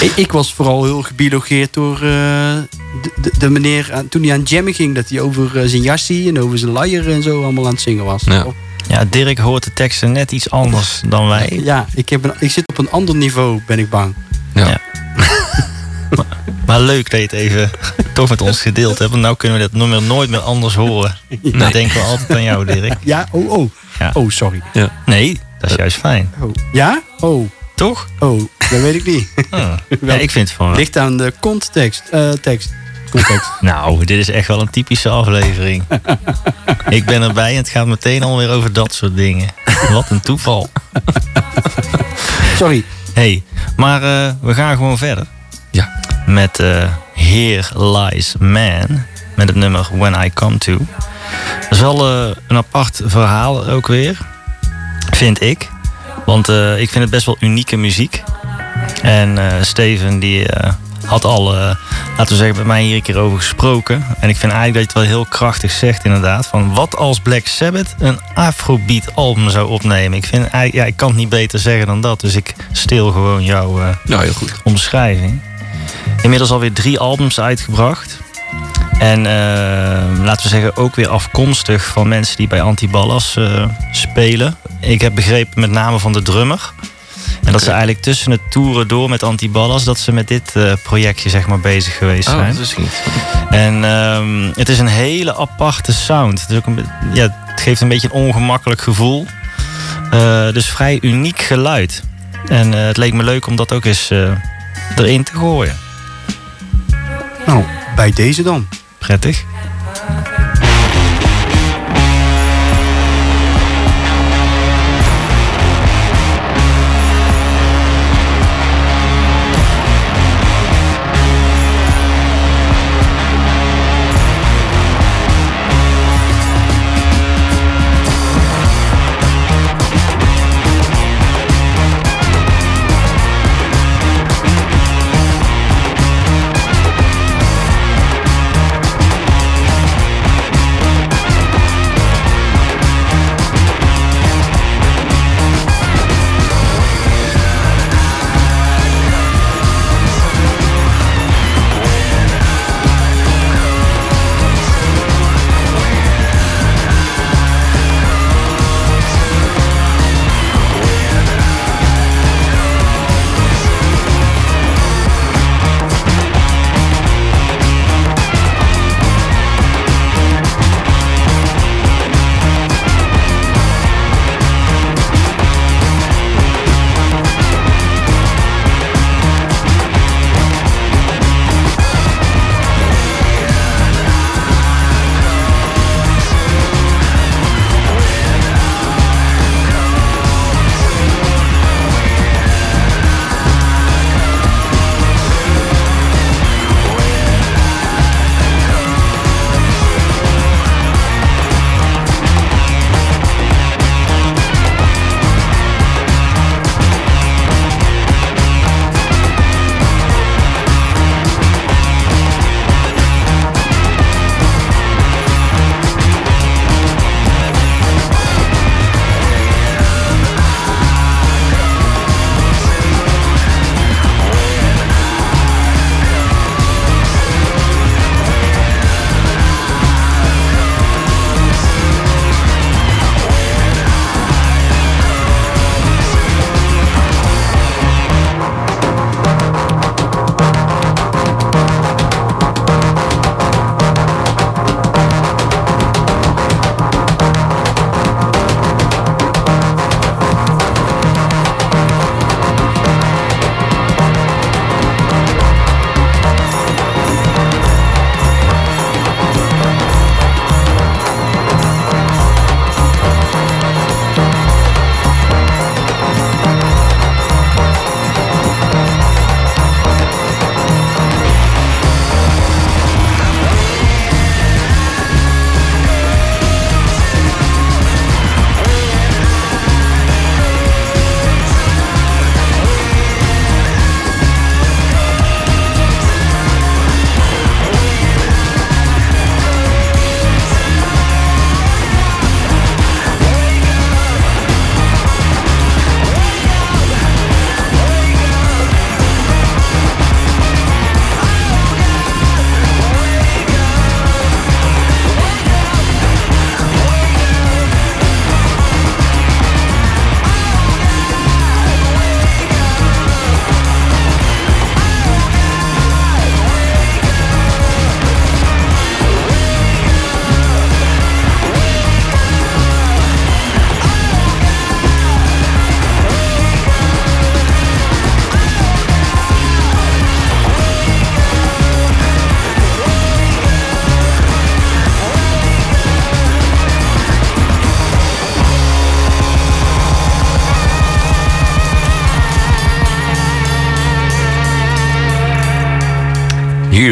Ik, ik was vooral heel gebiologeerd door eh, de, de, de meneer aan- toen hij aan jammen ging. Dat hij over eh, zijn jassie en over zijn luier en zo allemaal aan het zingen was. Ja. Ja, Dirk hoort de teksten net iets anders dan wij. Ja, ik, heb een, ik zit op een ander niveau, ben ik bang. ja. Ja. Maar leuk dat je het even toch met ons gedeeld hebt. Want nou kunnen we dat nummer nooit meer anders horen. Dan denken we altijd aan jou, Dirk. Ja, oh, oh. Ja. Oh, sorry. Nee, dat is juist fijn. Oh. Ja? Oh, Toch? oh, dat weet ik niet. Ah. Ja, ik vind het van... Ligt aan de context. eh, tekst. Context. Nou, dit is echt wel een typische aflevering. ik ben erbij en het gaat meteen alweer over dat soort dingen. Wat een toeval. Sorry. hey, maar eh, we gaan gewoon verder. Ja. Met eh Here Lies Man. Met het nummer When I Come To. Dat is wel een apart verhaal ook weer. Vind ik. Want eh, ik vind het best wel unieke muziek. En eh, Steven die eh, had al, laten we zeggen, met mij hier een keer over gesproken. En ik vind eigenlijk dat je het wel heel krachtig zegt inderdaad. Van wat als Black Sabbath een Afrobeat album zou opnemen. Ik, vind, eigenlijk- ja, ik kan het niet beter zeggen dan dat. Dus ik steel gewoon jouw Nou, heel goed. omschrijving. Inmiddels alweer drie albums uitgebracht. En eh, laten we zeggen ook weer afkomstig van mensen die bij Antiballas eh spelen. Ik heb begrepen met name van de drummer. En dat ze eigenlijk tussen het toeren door met Antiballas... dat ze met dit eh, projectje zeg maar bezig geweest Oh, zijn. dat is niet. En ehm, het is een hele aparte sound. Het, is ook een, ja, het geeft een beetje een ongemakkelijk gevoel. Eh, dus vrij uniek geluid. En eh, het leek me leuk om dat ook eens eh, erin te gooien. Nou, bij deze dan. Prettig.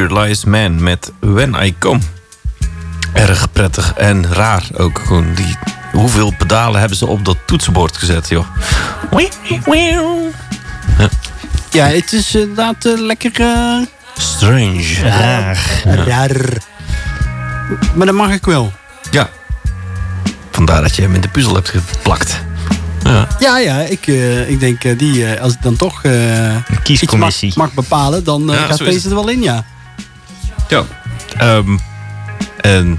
Here Lies Man met When I Come. Erg prettig en raar ook. Gewoon die, hoeveel pedalen hebben ze op dat toetsenbord gezet, joh. Ja, het is inderdaad eh, lekker eh, Strange. Raar. raar. Maar dat mag ik wel. Ja. Vandaar dat je hem in de puzzel hebt geplakt. Ja. Ja, ja, ik, eh, ik denk eh, die, als ik dan toch eh, Een iets kiescommissie. mag, mag bepalen, dan Ja, gaat deze er wel in, ja. Ja. Ehm, en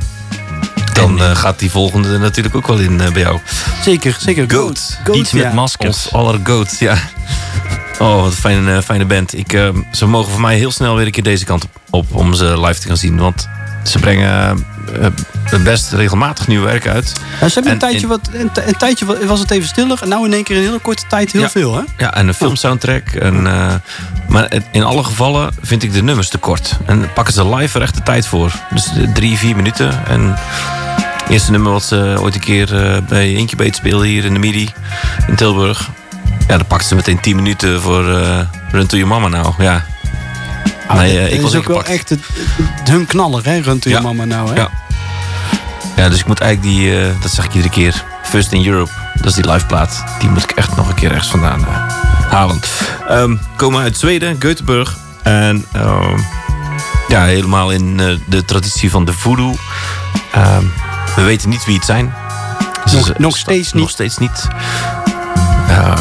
dan eh, gaat die volgende natuurlijk ook wel in eh, bij jou. Zeker, zeker. Goat. Iets met maskers. Ons aller goat, ja. Oh, wat een fijne, eh, fijne band. Ik, ehm, ze mogen voor mij heel snel weer een keer deze kant op, op om ze live te gaan zien. Want ze brengen best regelmatig nieuw werk uit. Ja, ze hebben een En tijdje, in- wat, een, ti- een tijdje wa- was het even stiller. En nou in één keer in een hele korte tijd heel Ja. veel, hè? Ja, en een filmsoundtrack. En, eh, maar in alle gevallen vind ik de nummers te kort. En pakken ze live er echt de tijd voor. Dus eh, drie, vier minuten. En het eerste nummer wat ze ooit een keer eh, bij Incubate speelden hier in de MIDI in Tilburg. Ja, dan pakten ze meteen tien minuten voor eh Run to Your Mama nou. Ja. Nee, eh, ik was is ook wel echt het, het- hun knaller, hè? Run to Ja. mama nou, hè? Ja. Ja, dus ik moet eigenlijk die, eh, dat zeg ik iedere keer, First in Europe, dat is die liveplaat. Die moet ik echt nog een keer ergens vandaan eh, halen. Ehm, komen uit Zweden, Göteborg. En ehm, ja, helemaal in de traditie van de voodoo. Ehm, we weten niet wie het zijn. Nog- nog steeds Nog niet. steeds niet. Eh,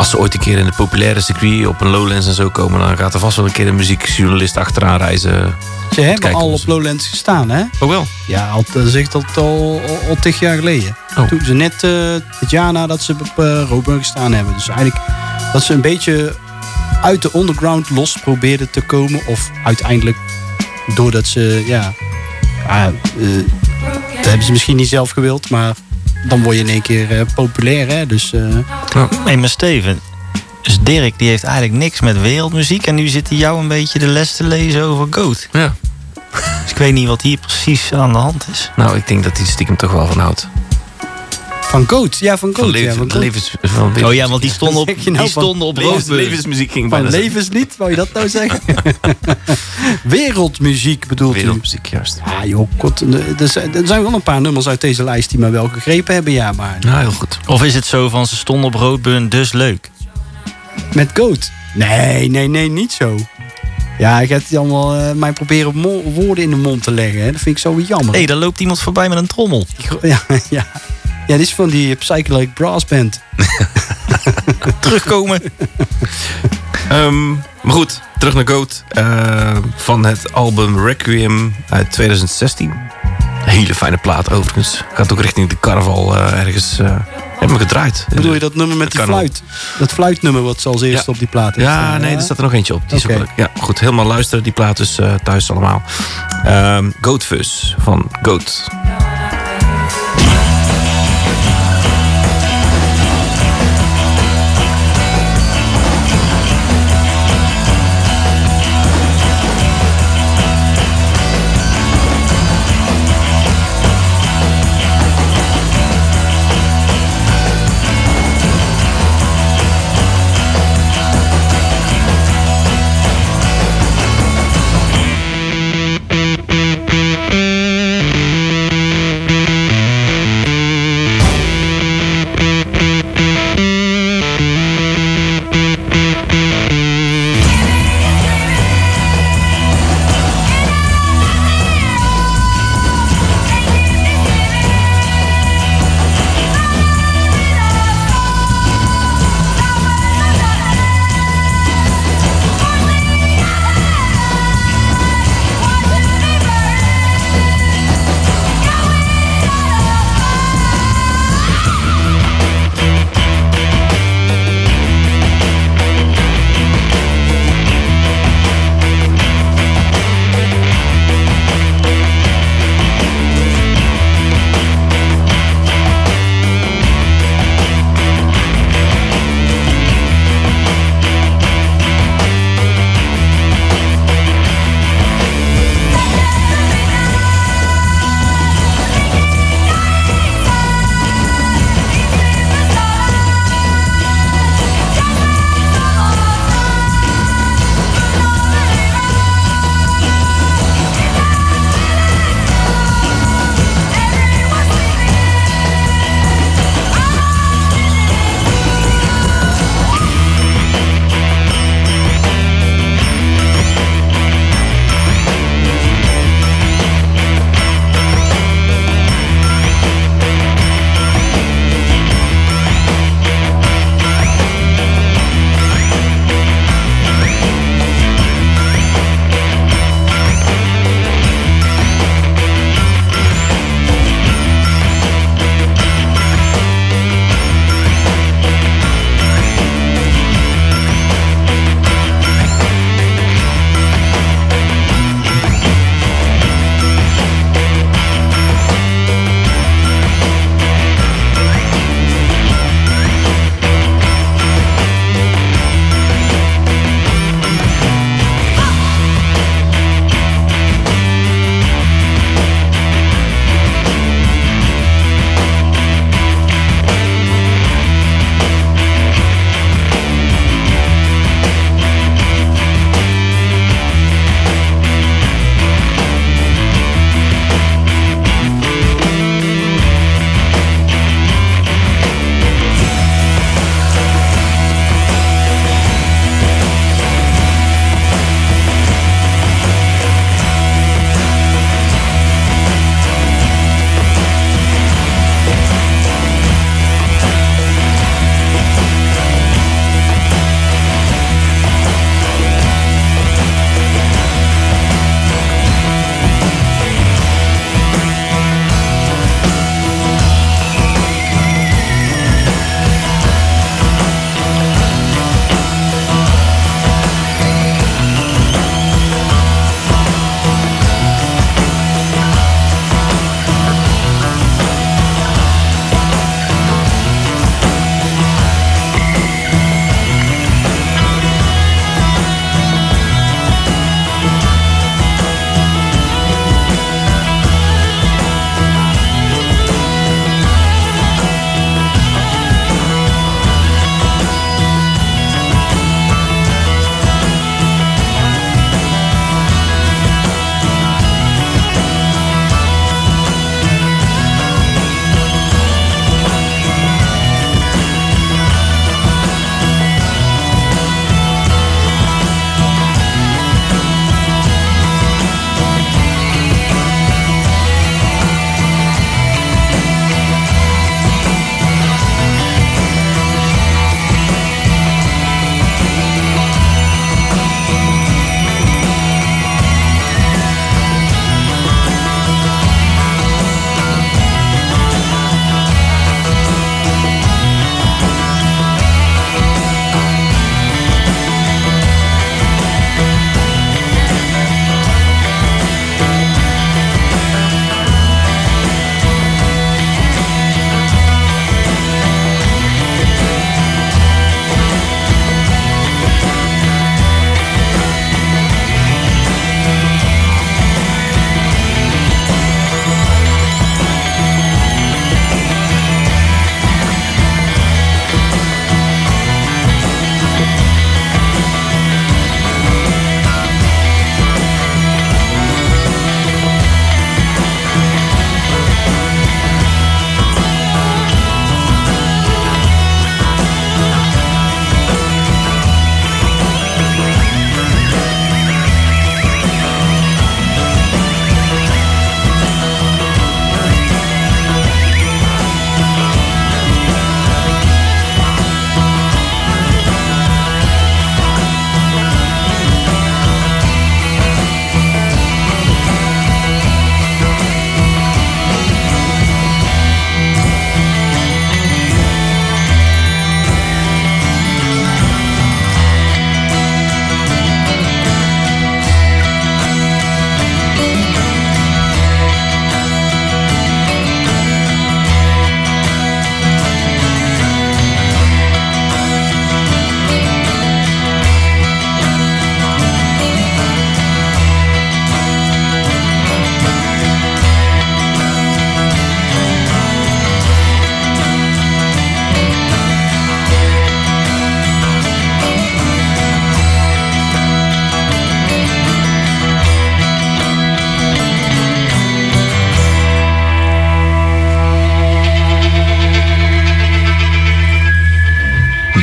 als ze ooit een keer in het populaire circuit op een Lowlands en zo komen... dan gaat er vast wel een keer een muziekjournalist achteraan reizen. Ze hebben al op Lowlands gestaan, hè? Oh wel? Ja, al, dat is echt al, al, al, al tig jaar geleden. Oh. Toen ze net eh, het jaar nadat ze op uh, gestaan hebben. Dus eigenlijk dat ze een beetje uit de underground los probeerden te komen. Of uiteindelijk doordat ze, ja... ja eh, dat hebben ze misschien niet zelf gewild, maar dan word je in één keer eh, populair, hè? Dus eh, Hé, maar Steven. Dus Dirk die heeft eigenlijk niks met wereldmuziek. En nu zit hij jou een beetje de les te lezen over Goat. Ja. Dus ik weet niet wat hier precies aan de hand is. Nou, ik denk dat hij stiekem toch wel van houdt. Van Goat. Ja, van Van, Goat. ja, van, Goat. levens, van Oh ja, want die stonden op, nou die stonden op levens, levensmuziek ging van levenslied, wou je dat nou zeggen? Wereldmuziek bedoelt u? Wereldmuziek, juist. Ja, joh, god, er zijn- er zijn wel een paar nummers uit deze lijst die me wel gegrepen hebben, ja, maar Nou, heel goed. Of is het zo van ze stonden op Roodburn, dus leuk? met Goat? Nee, nee, nee, niet zo. Ja, ik heb die allemaal eh, mij proberen woorden in de mond te leggen. Hè. Dat vind ik zo jammer. Hé, hey, daar loopt iemand voorbij met een trommel. Ja, ja. Ja, dit is van die Psychedelic Brass Band. Terugkomen. Ehm, maar goed, terug naar Goat. Eh, van het album Requiem uit 2016. Hele fijne plaat overigens. Gaat ook richting de carnaval eh, ergens. eh hebben we gedraaid. Bedoel je dat nummer met die fluit? Dat fluitnummer wat ze als eerste Ja. op die plaat heeft Ja, staan, nee, er staat er nog eentje op. Die is ook leuk. Ja, goed, helemaal luisteren. Die plaat is eh, thuis allemaal. Ehm Goatfus van Goat.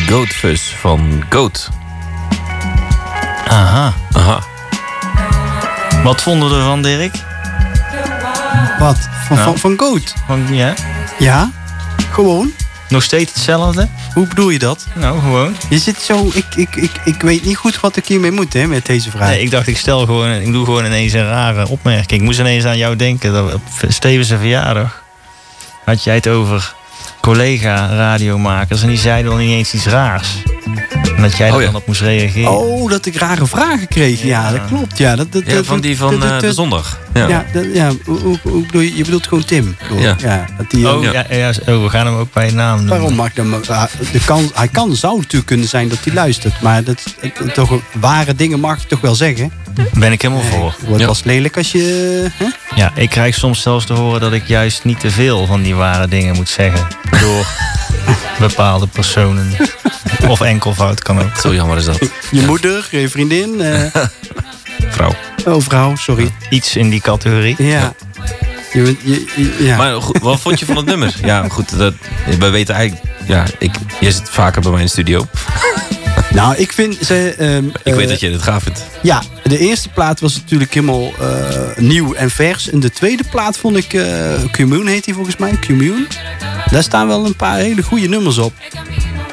Goatfus van Goat. Aha. Aha. Wat vonden we ervan, Dirk? Wat? Van, Nou. van, van Goat? Van, ja? Ja? Gewoon? Nog steeds hetzelfde? Hoe bedoel je dat? Nou, gewoon. Je zit zo... Ik, ik, ik, ik weet niet goed wat ik hiermee moet, hè, met deze vraag. Nee, ik dacht, ik stel gewoon, ik doe gewoon ineens een rare opmerking. Ik moest ineens aan jou denken. Dat op Stevens' verjaardag had jij het over collega-radiomakers. En die zeiden dan niet eens iets raars. En dat jij er Oh, ja. dan op moest reageren. Oh, dat ik rare vragen kreeg. Ja, Ja. dat klopt. Ja, dat, dat, Ja, van die van dat- eh, de zondag. Ja. Ja, dat- ja hoe, hoe, hoe bedoel je? Je bedoelt gewoon Tim. ik. Ja. dat die, Oh, eh, ja. Ja, oh, we gaan hem ook bij naam noemen. Waarom mag dan? ah, De kans, hij kan, zou natuurlijk kunnen zijn dat hij luistert. Maar dat, toch ware dingen mag je toch wel zeggen. Ben ik helemaal voor. Het wordt Ja. pas lelijk als je... Hè? Ja, ik krijg soms zelfs te horen dat ik juist niet te veel van die ware dingen moet zeggen. Door bepaalde personen. Of enkelvoud kan ook. Zo jammer is dat. Je moeder, je vriendin. eh, Vrouw. oh, vrouw, sorry. Iets in die categorie. Ja. Je, bent- je, je- ja. Maar goed, wat vond je van het nummer? Ja, goed. Dat, we weten eigenlijk... Ja, ik, jij zit vaker bij mij in de studio. Nou, ik vind ze... ehm, Ik weet eh, dat je het gaaf vindt. Ja, de eerste plaat was natuurlijk helemaal eh, nieuw en vers. En de tweede plaat vond ik... eh Commune heet die volgens mij. Commune. Daar staan wel een paar hele goede nummers op.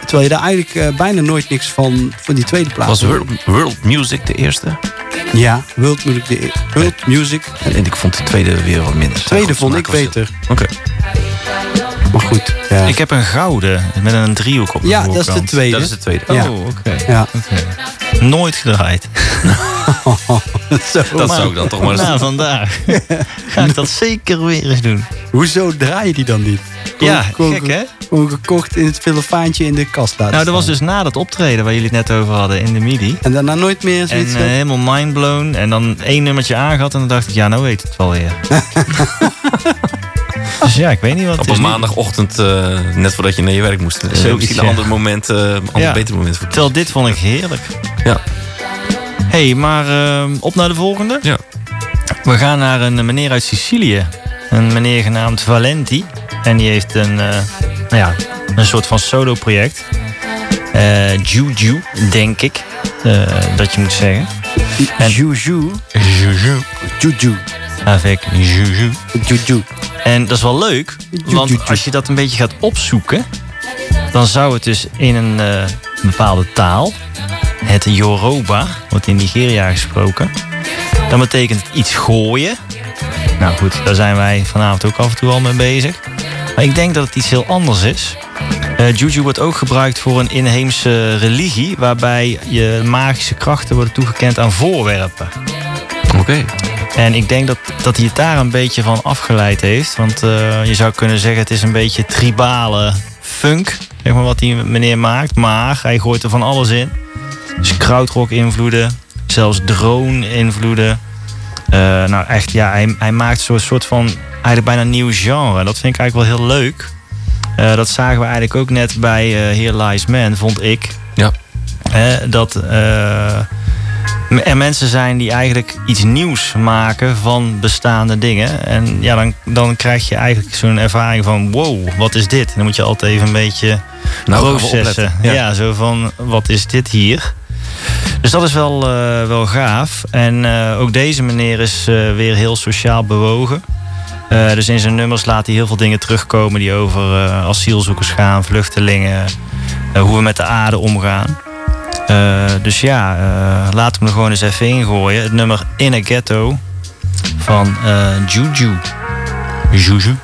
Terwijl je daar eigenlijk bijna nooit niks van, van die tweede plaat Was. World, World Music de eerste? Ja, World Music. De, World Music. En ik vond de tweede weer wat minder. De tweede vond ik beter. Oké. Maar goed, ja. Ik heb een gouden met een driehoek op de ja, dat is de tweede. Dat is de tweede. Ja. Oh, oké. Ja. Nooit gedraaid. Zo, Dat maar zou ik dan toch maar eens vandaag ga ik dat zeker weer eens doen. Hoezo draai je die dan niet? Ja, gek hè? Gewoon gekocht in het filofaantje in de kast laten Nou, dat was dus na dat optreden waar jullie het net over hadden in de midi. En daarna nooit meer En zoiets... eh, helemaal mindblown. En dan één nummertje aangehad en dan dacht ik, ja, nou weet het wel weer. dus ja, ik weet niet wat het Op is. een maandagochtend, eh, net voordat je naar je werk moest. Eh, Zoiets, misschien een ja. ander moment, eh, een ander Ja. beter moment voor Terwijl dit vond ik heerlijk. Ja. hey, maar eh, op naar de volgende. Ja. We gaan naar een meneer uit Sicilië. Een meneer genaamd Valenti. En die heeft een, eh, nou ja, een soort van solo-project. Eh Juju, denk ik. eh, dat je moet zeggen. en- Juju. Juju. Juju. Avec Juju. Juju. En dat is wel leuk, want als je dat een beetje gaat opzoeken, dan zou het dus in een eh, bepaalde taal, het Yoruba, wordt in Nigeria gesproken, dan betekent het iets gooien. Nou goed, daar zijn wij vanavond ook af en toe al mee bezig. Maar ik denk dat het iets heel anders is. Eh Juju wordt ook gebruikt voor een inheemse religie, waarbij je magische krachten worden toegekend aan voorwerpen. Oké. En ik denk dat, dat hij het daar een beetje van afgeleid heeft. Want eh, je zou kunnen zeggen, het is een beetje tribale funk, zeg maar, wat die meneer maakt. Maar hij gooit er van alles in. Dus krautrock invloeden, zelfs drone invloeden. Eh, nou echt, ja, hij, hij maakt zo'n soort van, eigenlijk bijna nieuw genre. Dat vind ik eigenlijk wel heel leuk. Eh, dat zagen we eigenlijk ook net bij Here Lies Man, vond ik. Ja. Dat er mensen zijn die eigenlijk iets nieuws maken van bestaande dingen. En ja, dan, dan krijg je eigenlijk zo'n ervaring van wow, wat is dit? En dan moet je altijd even een beetje Nou, processen. opletten. Ja. zo van wat is dit hier? Dus dat is wel, eh, wel gaaf. En eh, ook deze meneer is eh, weer heel sociaal bewogen. Dus in zijn nummers laat hij heel veel dingen terugkomen die over asielzoekers gaan, vluchtelingen, hoe we met de aarde omgaan. Eh, dus ja, laten we hem er gewoon eens even ingooien. Het nummer In a Ghetto van eh. Juju. Juju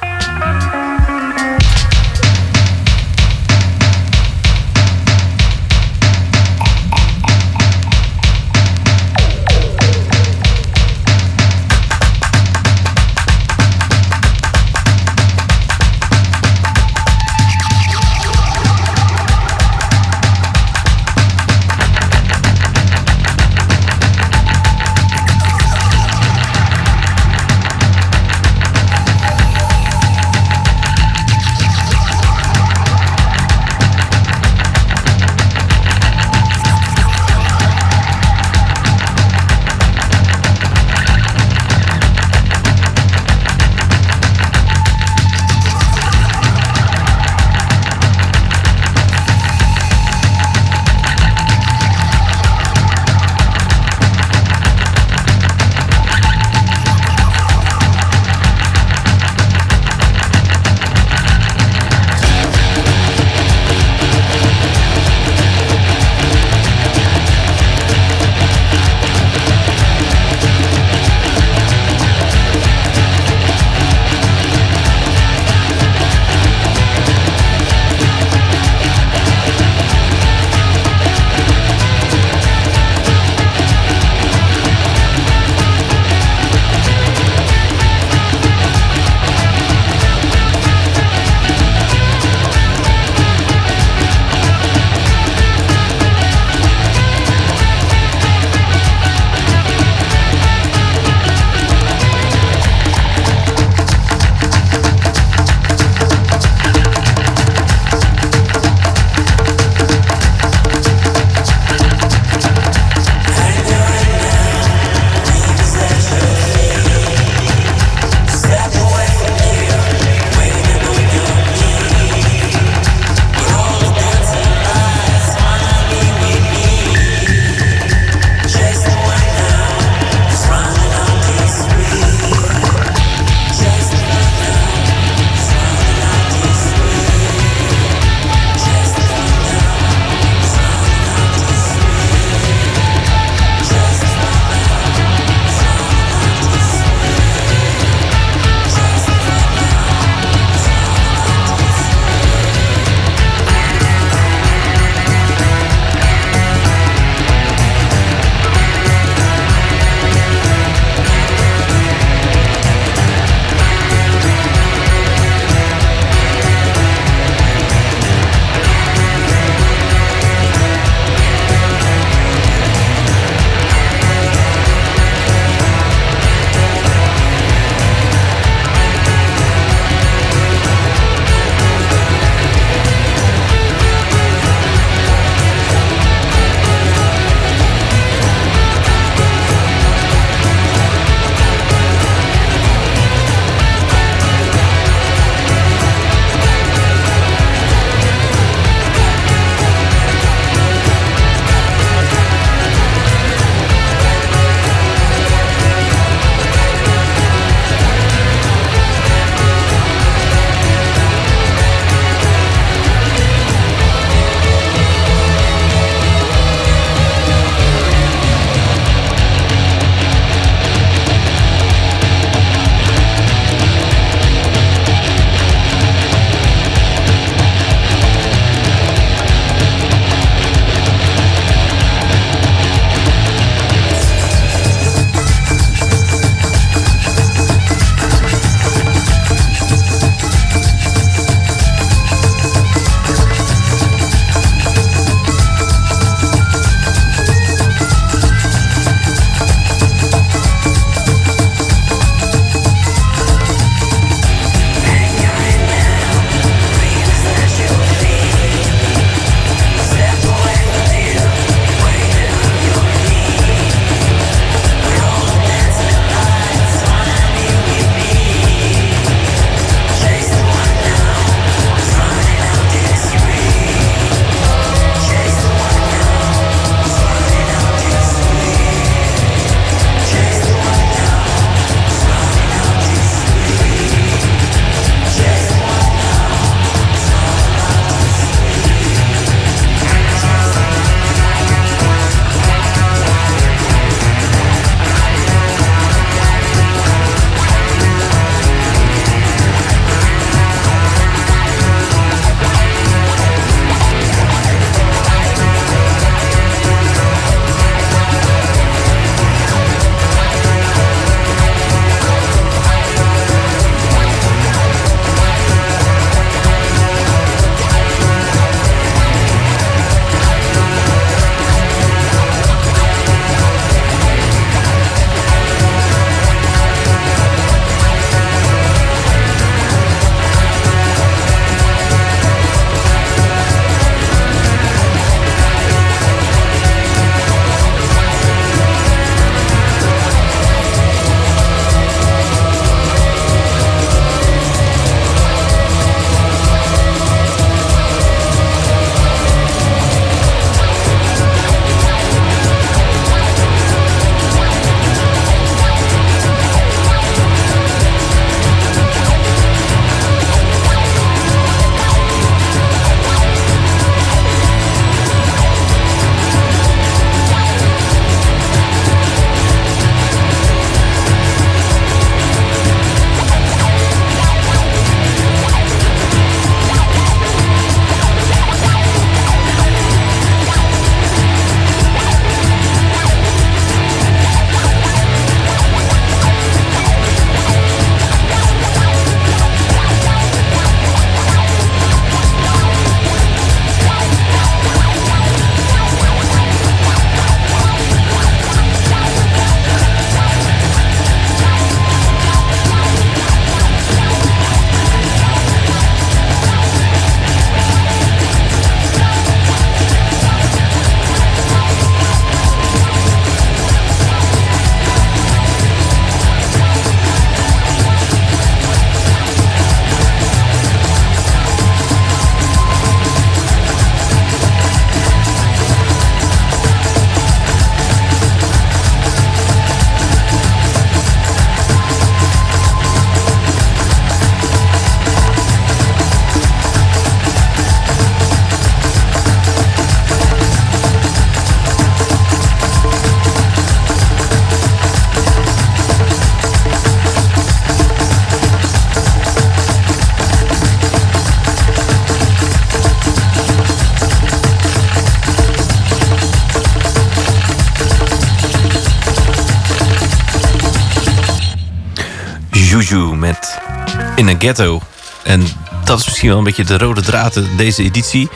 Ghetto. En dat is misschien wel een beetje de rode draad in deze editie.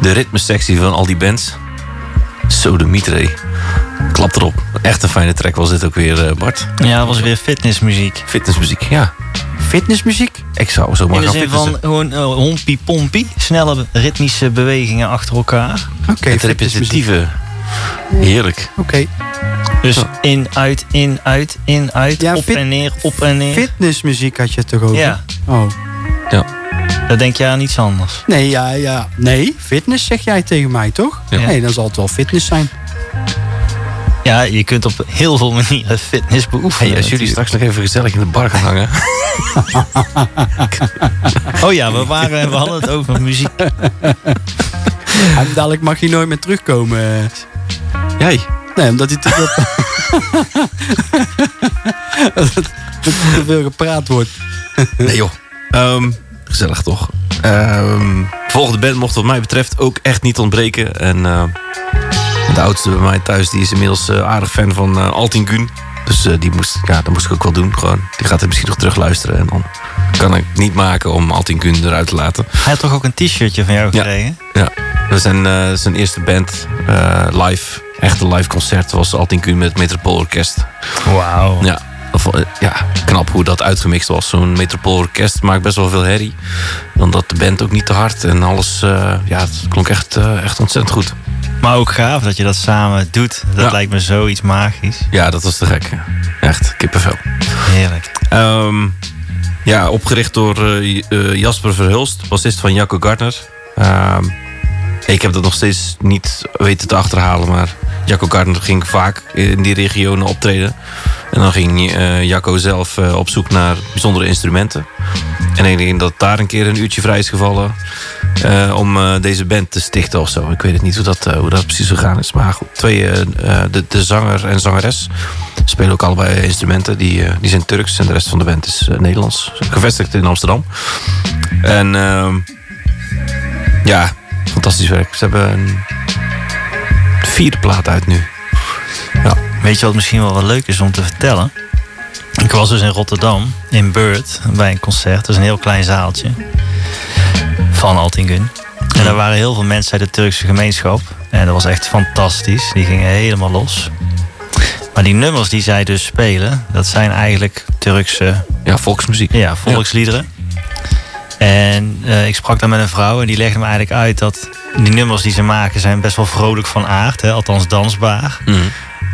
De ritmesectie van al die bands. Zo de Mitre. Klap erop. Echt een fijne track was dit ook weer, eh, Bart. Ja, dat was weer fitnessmuziek. Fitnessmuziek, ja. Fitnessmuziek? Ik zou zo maar In de gaan zin van fitnessen. gewoon uh, hompie pompie. Snelle ritmische bewegingen achter elkaar. Oké, Het fitnessmuziek. repetitieve. Heerlijk. Oké. Dus in, uit, in, uit, in, uit. Ja, op fit- en neer, op en neer. Fitnessmuziek had je het toch over? Ja, Oh. Ja. dan denk je aan iets anders. Nee, ja, ja. Nee, fitness zeg jij tegen mij, toch? Ja. Nee, dan zal het wel fitness zijn. Ja, je kunt op heel veel manieren fitness beoefenen. Hey, als jullie straks nog even gezellig in de bar gaan hangen. Oh ja, we, waren, we hadden het over muziek. En dadelijk mag hij nooit meer terugkomen. Jij? Nee, omdat hij te te veel gepraat wordt. Nee joh. Ehm, gezellig toch. Ehm, volgende band mocht wat mij betreft ook echt niet ontbreken. En eh, de oudste bij mij thuis die is inmiddels eh, aardig fan van eh Altin Gun. Dus die moest, ja, dat moest ik ook wel doen. Gewoon. Die gaat er misschien nog terug luisteren. En dan kan ik niet maken om Altin Gun eruit te laten. Hij had toch ook een t-shirtje van jou gekregen? Ja, dat is zijn, zijn eerste band live. Echt een live concert was Altin Gun met het Metropoolorkest. Wauw. Ja, ja, knap hoe dat uitgemixt was. Zo'n metropoolorkest maakt best wel veel herrie. Dan dat de band ook niet te hard en alles. eh, ja, het klonk echt, eh, echt ontzettend goed. Maar ook gaaf dat je dat samen doet. Dat Ja. lijkt me zoiets magisch. Ja, dat was te gek. Echt, kippenvel. Heerlijk. Ehm, ja, opgericht door eh, eh, Jasper Verhulst, bassist van Jacco Gardner. Ehm, ik heb dat nog steeds niet weten te achterhalen, maar Jacco Gardner ging vaak in die regionen optreden. En dan ging eh, Jacco zelf eh, op zoek naar bijzondere instrumenten. En ik denk dat daar een keer een uurtje vrij is gevallen eh, om deze band te stichten of zo. Ik weet het niet hoe dat, hoe dat precies gegaan is. Maar twee, de, de zanger en zangeres spelen ook allebei instrumenten. Die, die zijn Turks en de rest van de band is Nederlands. Gevestigd in Amsterdam. En ehm, ja, fantastisch werk. Ze hebben een vierde plaat uit nu. Weet je wat misschien wel wat leuk is om te vertellen? Ik was dus in Rotterdam, in Beurt, bij een concert. Dat is een heel klein zaaltje van Altingun. En daar waren heel veel mensen uit de Turkse gemeenschap. En dat was echt fantastisch. Die gingen helemaal los. Maar die nummers die zij dus spelen, dat zijn eigenlijk Turkse Ja, volksmuziek. ja, volksliederen. En eh, ik sprak daar met een vrouw en die legde me eigenlijk uit dat die nummers die ze maken zijn best wel vrolijk van aard, hè, althans dansbaar. Mhm.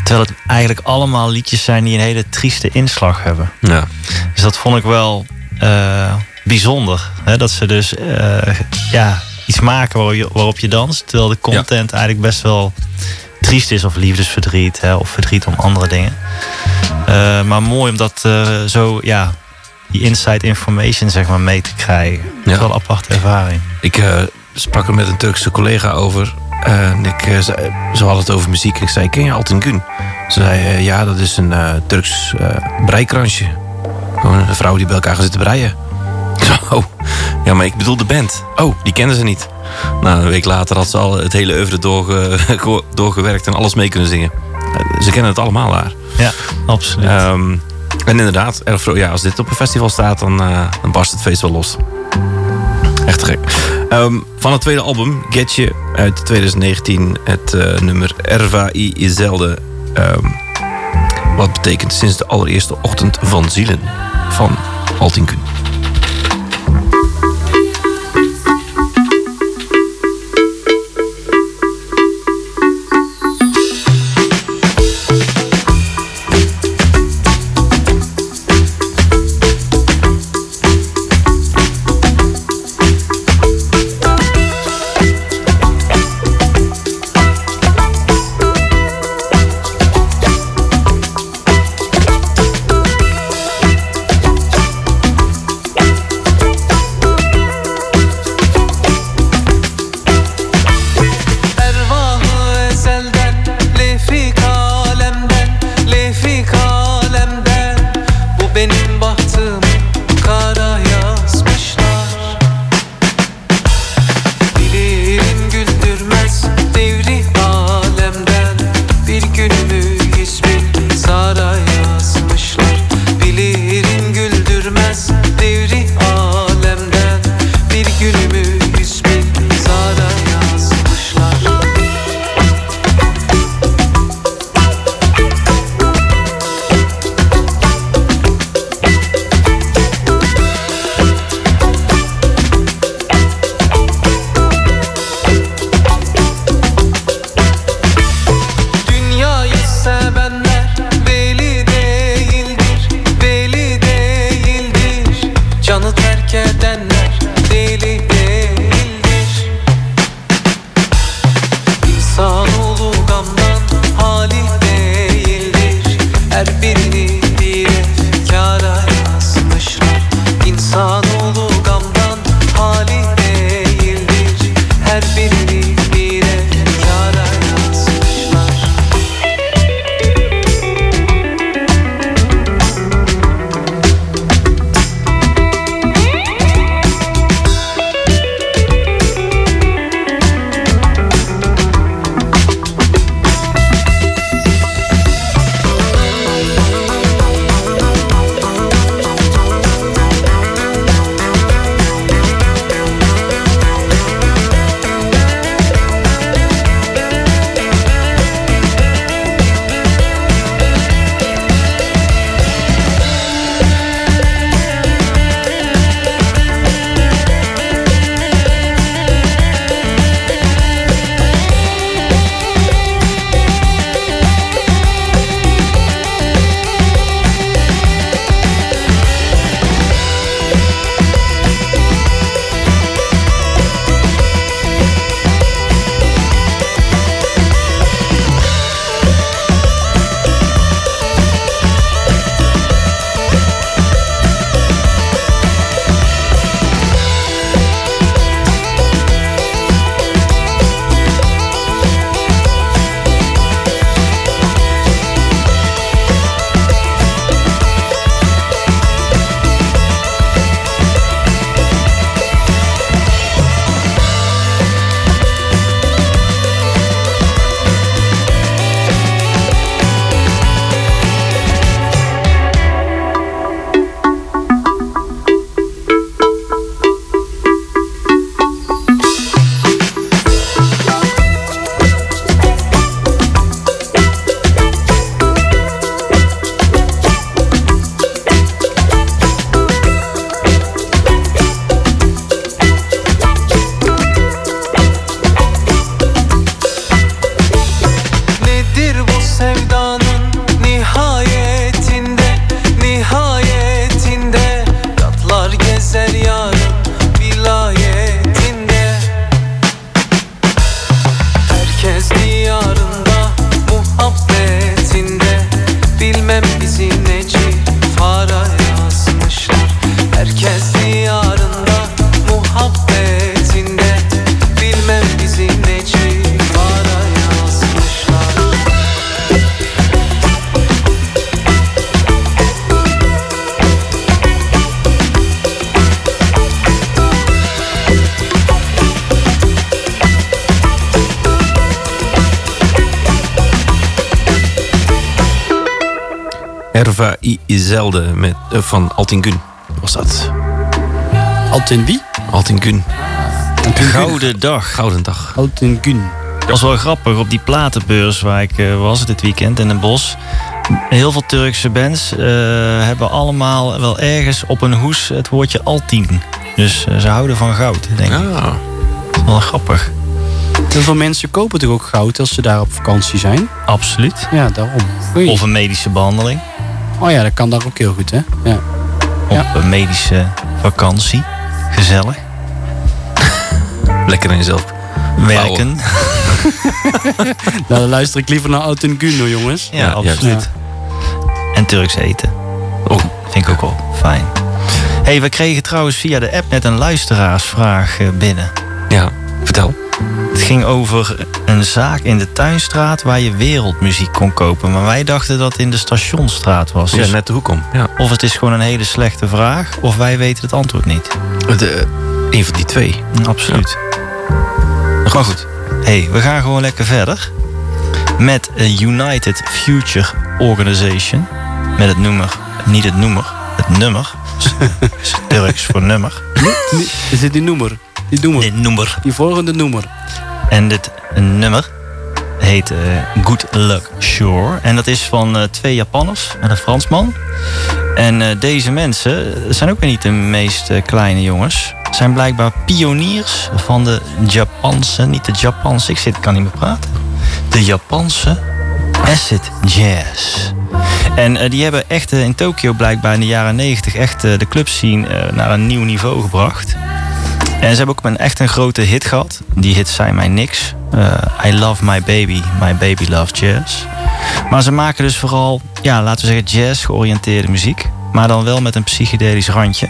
Terwijl het eigenlijk allemaal liedjes zijn die een hele trieste inslag hebben. Ja. Dus dat vond ik wel eh, bijzonder. Hè? Dat ze dus eh, ja, iets maken waarop je, waarop je danst. Terwijl de content eigenlijk best wel triest is. Of liefdesverdriet. Hè? Of verdriet om andere dingen. Maar mooi om dat zo, ja, die inside information zeg maar mee te krijgen. Dat is Ja. wel een aparte ervaring. Ik eh, sprak er met een Turkse collega over. En ik eh, zei, ze hadden het over muziek. Ik zei, ken je Altin Gun? Ze zei, eh, ja, dat is een eh, Turks eh breikransje. Gewoon een vrouw die bij elkaar gaan zitten breien. Oh, ja, maar ik bedoel de band. Oh, die kenden ze niet. Nou, een week later had ze al het hele oeuvre doorge, doorgewerkt en alles mee kunnen zingen. Eh, Ze kennen het allemaal daar. Ja, absoluut. Ehm, en inderdaad, erg ja, als dit op een festival staat, dan, eh, dan barst het feest wel los. Echt gek. Ehm, van het tweede album, Getje, uit 2019, het eh, nummer Erva i Izelde. Ehm, wat betekent sinds de allereerste ochtend van zielen van Altinkun. sevdan Erva I. Zelde met, eh, van Altingun was dat. Altin wie? Altingun. Gouden dag. Gouden dag. Altin Gun. Dat was wel grappig op die platenbeurs waar ik eh, was dit weekend in Den Bosch. Heel veel Turkse bands eh, hebben allemaal wel ergens op een hoes het woordje Altin. Dus ze houden van goud, denk ik. Ah. Dat is wel grappig. Heel veel mensen kopen toch ook goud als ze daar op vakantie zijn? Absoluut. Ja, daarom. Oei. Of een medische behandeling. Oh ja, dat kan daar ook heel goed, hè? Ja. Op een medische vakantie. Gezellig. Lekker aan jezelf. Werken. Nou, dan luister ik liever naar Altin Gun, hoor, jongens. Ja, Ja, absoluut. En Turks eten. Oh. Vind ik ook wel fijn. hey, we kregen trouwens via de app net een luisteraarsvraag eh, binnen. Ja, vertel. Het ging over een zaak in de Tuinstraat waar je wereldmuziek kon kopen. Maar wij dachten dat het in de Stationstraat was. Ja, net de hoek om. Ja. Of het is gewoon een hele slechte vraag, of wij weten het antwoord niet. De, een van die twee. Absoluut. Maar goed, hey, we gaan gewoon lekker verder. Met een United Future Organization. Met het nummer, niet het nummer, het nummer. Turks voor nummer. Is dit die noemer? Die noemer. Die volgende noemer. En dit nummer heet eh, Good Luck Sure. En dat is van eh, twee Japanners en een Fransman. En eh, deze mensen zijn ook weer niet de meest kleine jongens. Zijn blijkbaar pioniers van de Japanse, niet de Japanse, ik zit, kan niet meer praten. De Japanse acid jazz. En die hebben echt in Tokio blijkbaar in de jaren 90 echt de clubscene naar een nieuw niveau gebracht. En ze hebben ook een, echt een grote hit gehad. Die hits zijn mij niks. Eh, I Love My Baby, My Baby Loves Jazz. Maar ze maken dus vooral, ja, laten we zeggen, jazz georiënteerde muziek. Maar dan wel met een psychedelisch randje.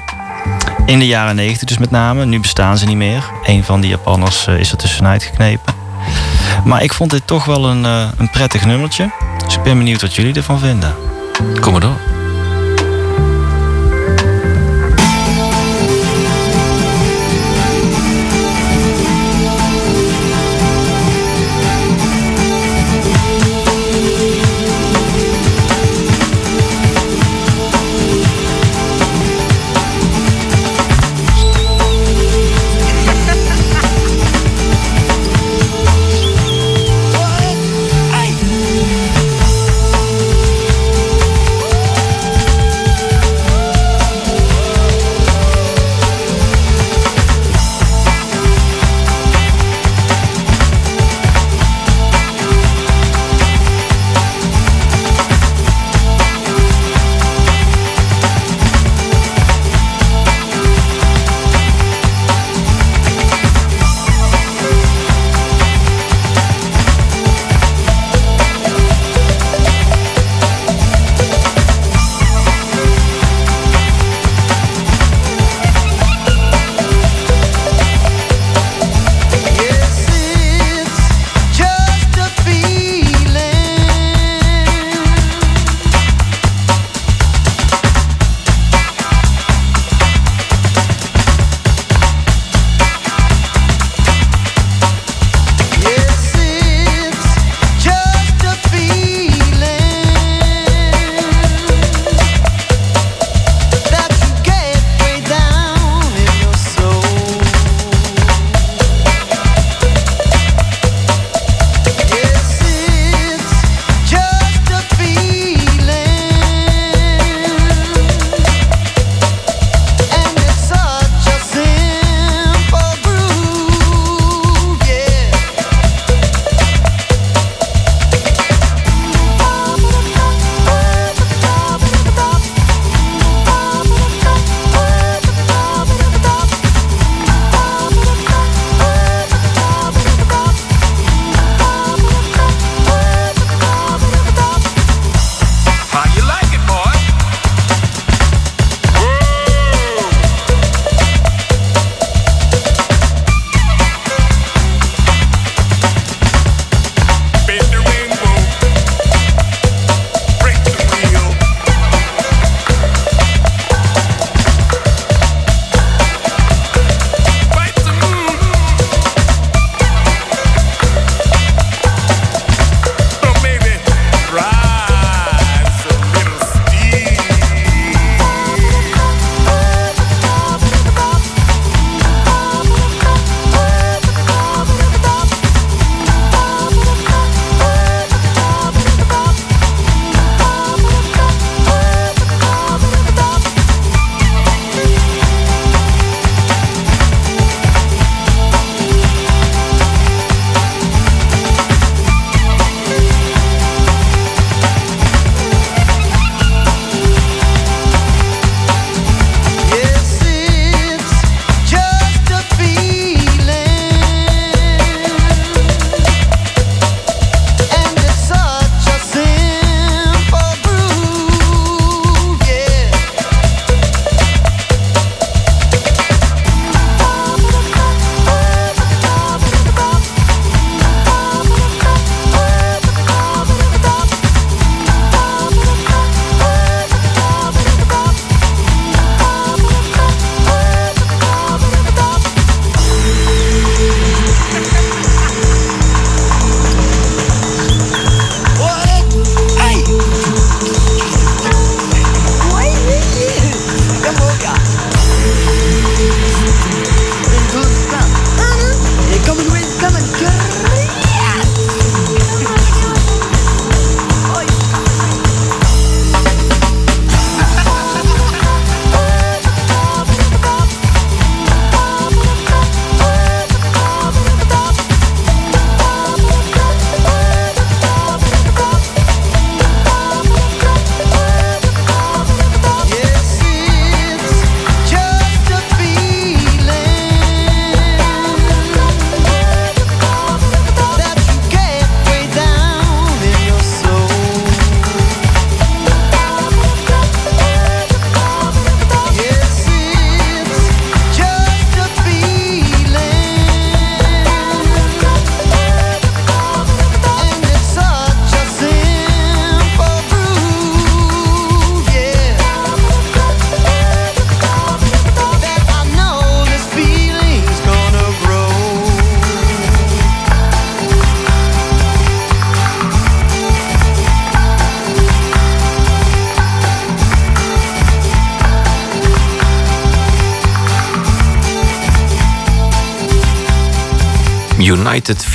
In de jaren 90 dus met name. Nu bestaan ze niet meer. Een van die Japanners eh, is er tussenuit geknepen. Maar ik vond dit toch wel een, eh, een prettig nummertje. Dus ik ben benieuwd wat jullie ervan vinden. Kom maar door.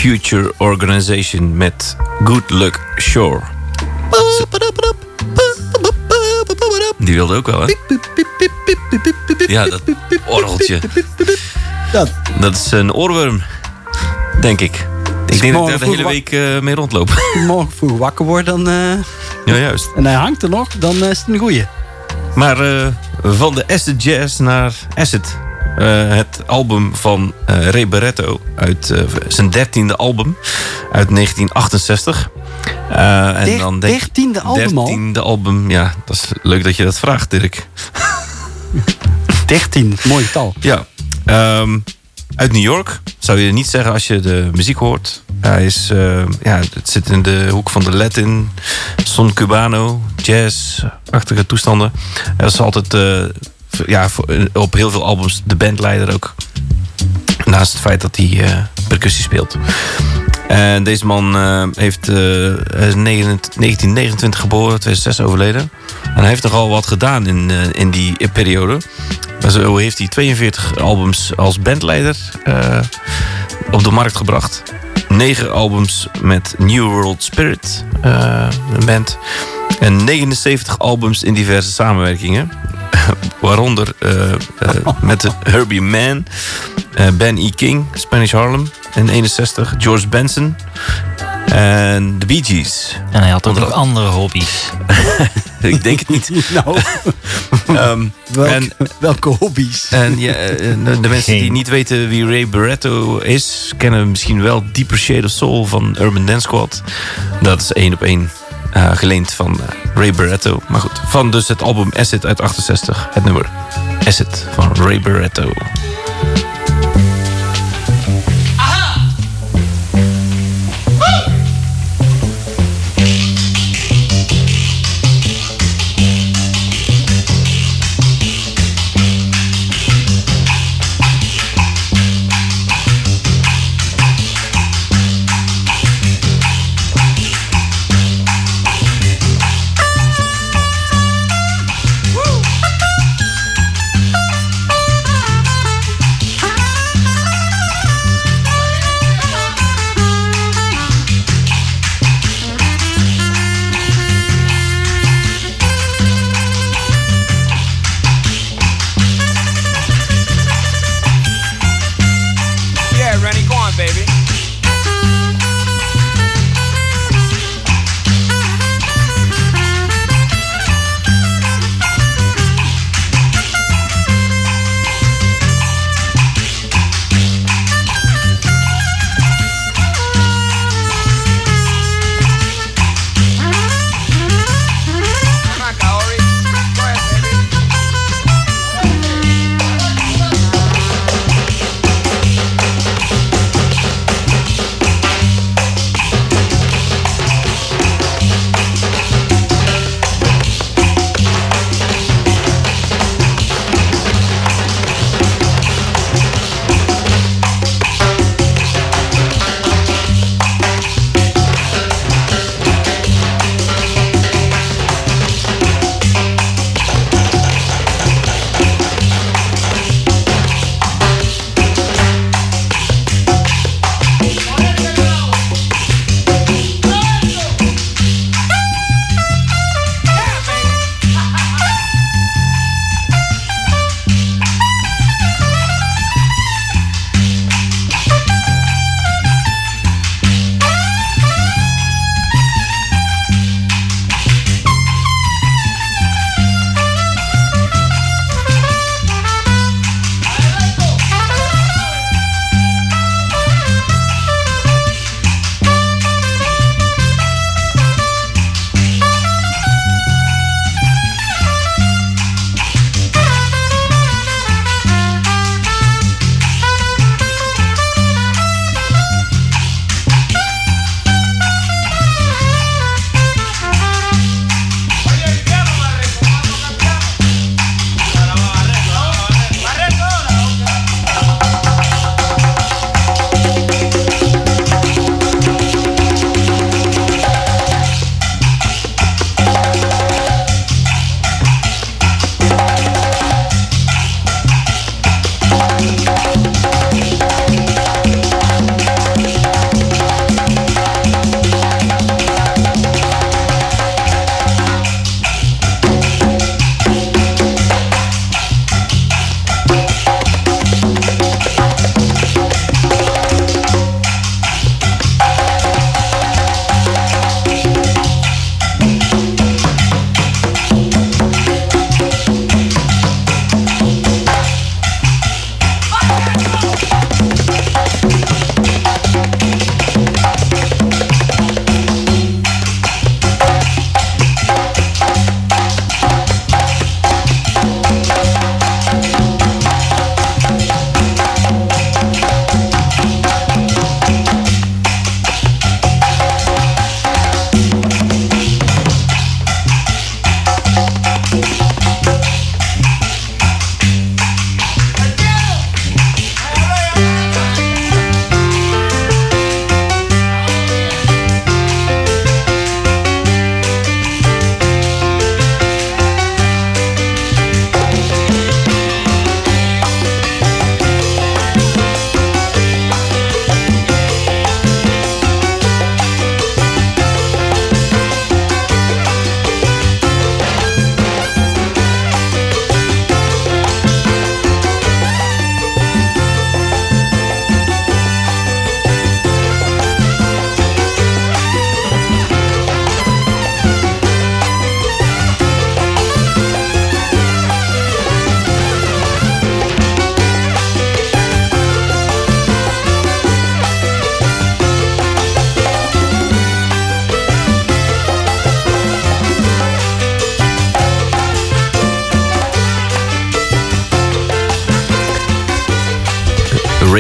Future Organization met Good Luck Shore. Die wilde ook wel, hè? Ja, dat orgeltje. Dat. Dat is een oorworm, denk ik. Ik denk dat ik daar de hele week eh, mee rondloop. Morgen vroeg wakker worden dan, eh, ja, juist. en hij hangt er nog, dan eh, is het een goeie. Maar van de acid jazz naar acid. Eh, het album van eh Ray Barretto uit eh, zijn dertiende album uit 1968. Eh, en Der- dan denk dertiende album al? Dertiende album, ja. Dat is leuk dat je dat vraagt, Dirk. 13, mooi getal. Ja. Ehm, uit New York. Zou je niet zeggen als je de muziek hoort. Hij is, ja, het zit in de hoek van de Latin, son cubano, jazz-achtige toestanden. Hij is altijd ja, op heel veel albums de bandleider ook. Naast het feit dat hij eh, percussie speelt. En deze man eh, heeft, eh, hij is 1929 geboren, 2006 overleden. En hij heeft nogal wat gedaan in, eh, in die periode. Zo heeft hij 42 albums als bandleider eh, op de markt gebracht. 9 albums met New World Spirit, eh, een band. En 79 albums in diverse samenwerkingen. Waaronder eh, eh, met de Herbie Mann, eh, Ben E. King, Spanish Harlem in 61, George Benson en de Bee Gees. En hij had ook nog andere hobby's. Ik denk het niet. Nou, Ehm, welke, en welke hobby's? en ja, de, de mensen die niet weten wie Ray Barretto is, kennen misschien wel Deeper Shade of Soul van Urban Dance Squad. Dat is één op één eh, geleend van eh, Ray Barretto. Maar goed, van dus het album Acid uit 68, het nummer Acid van Ray Barretto.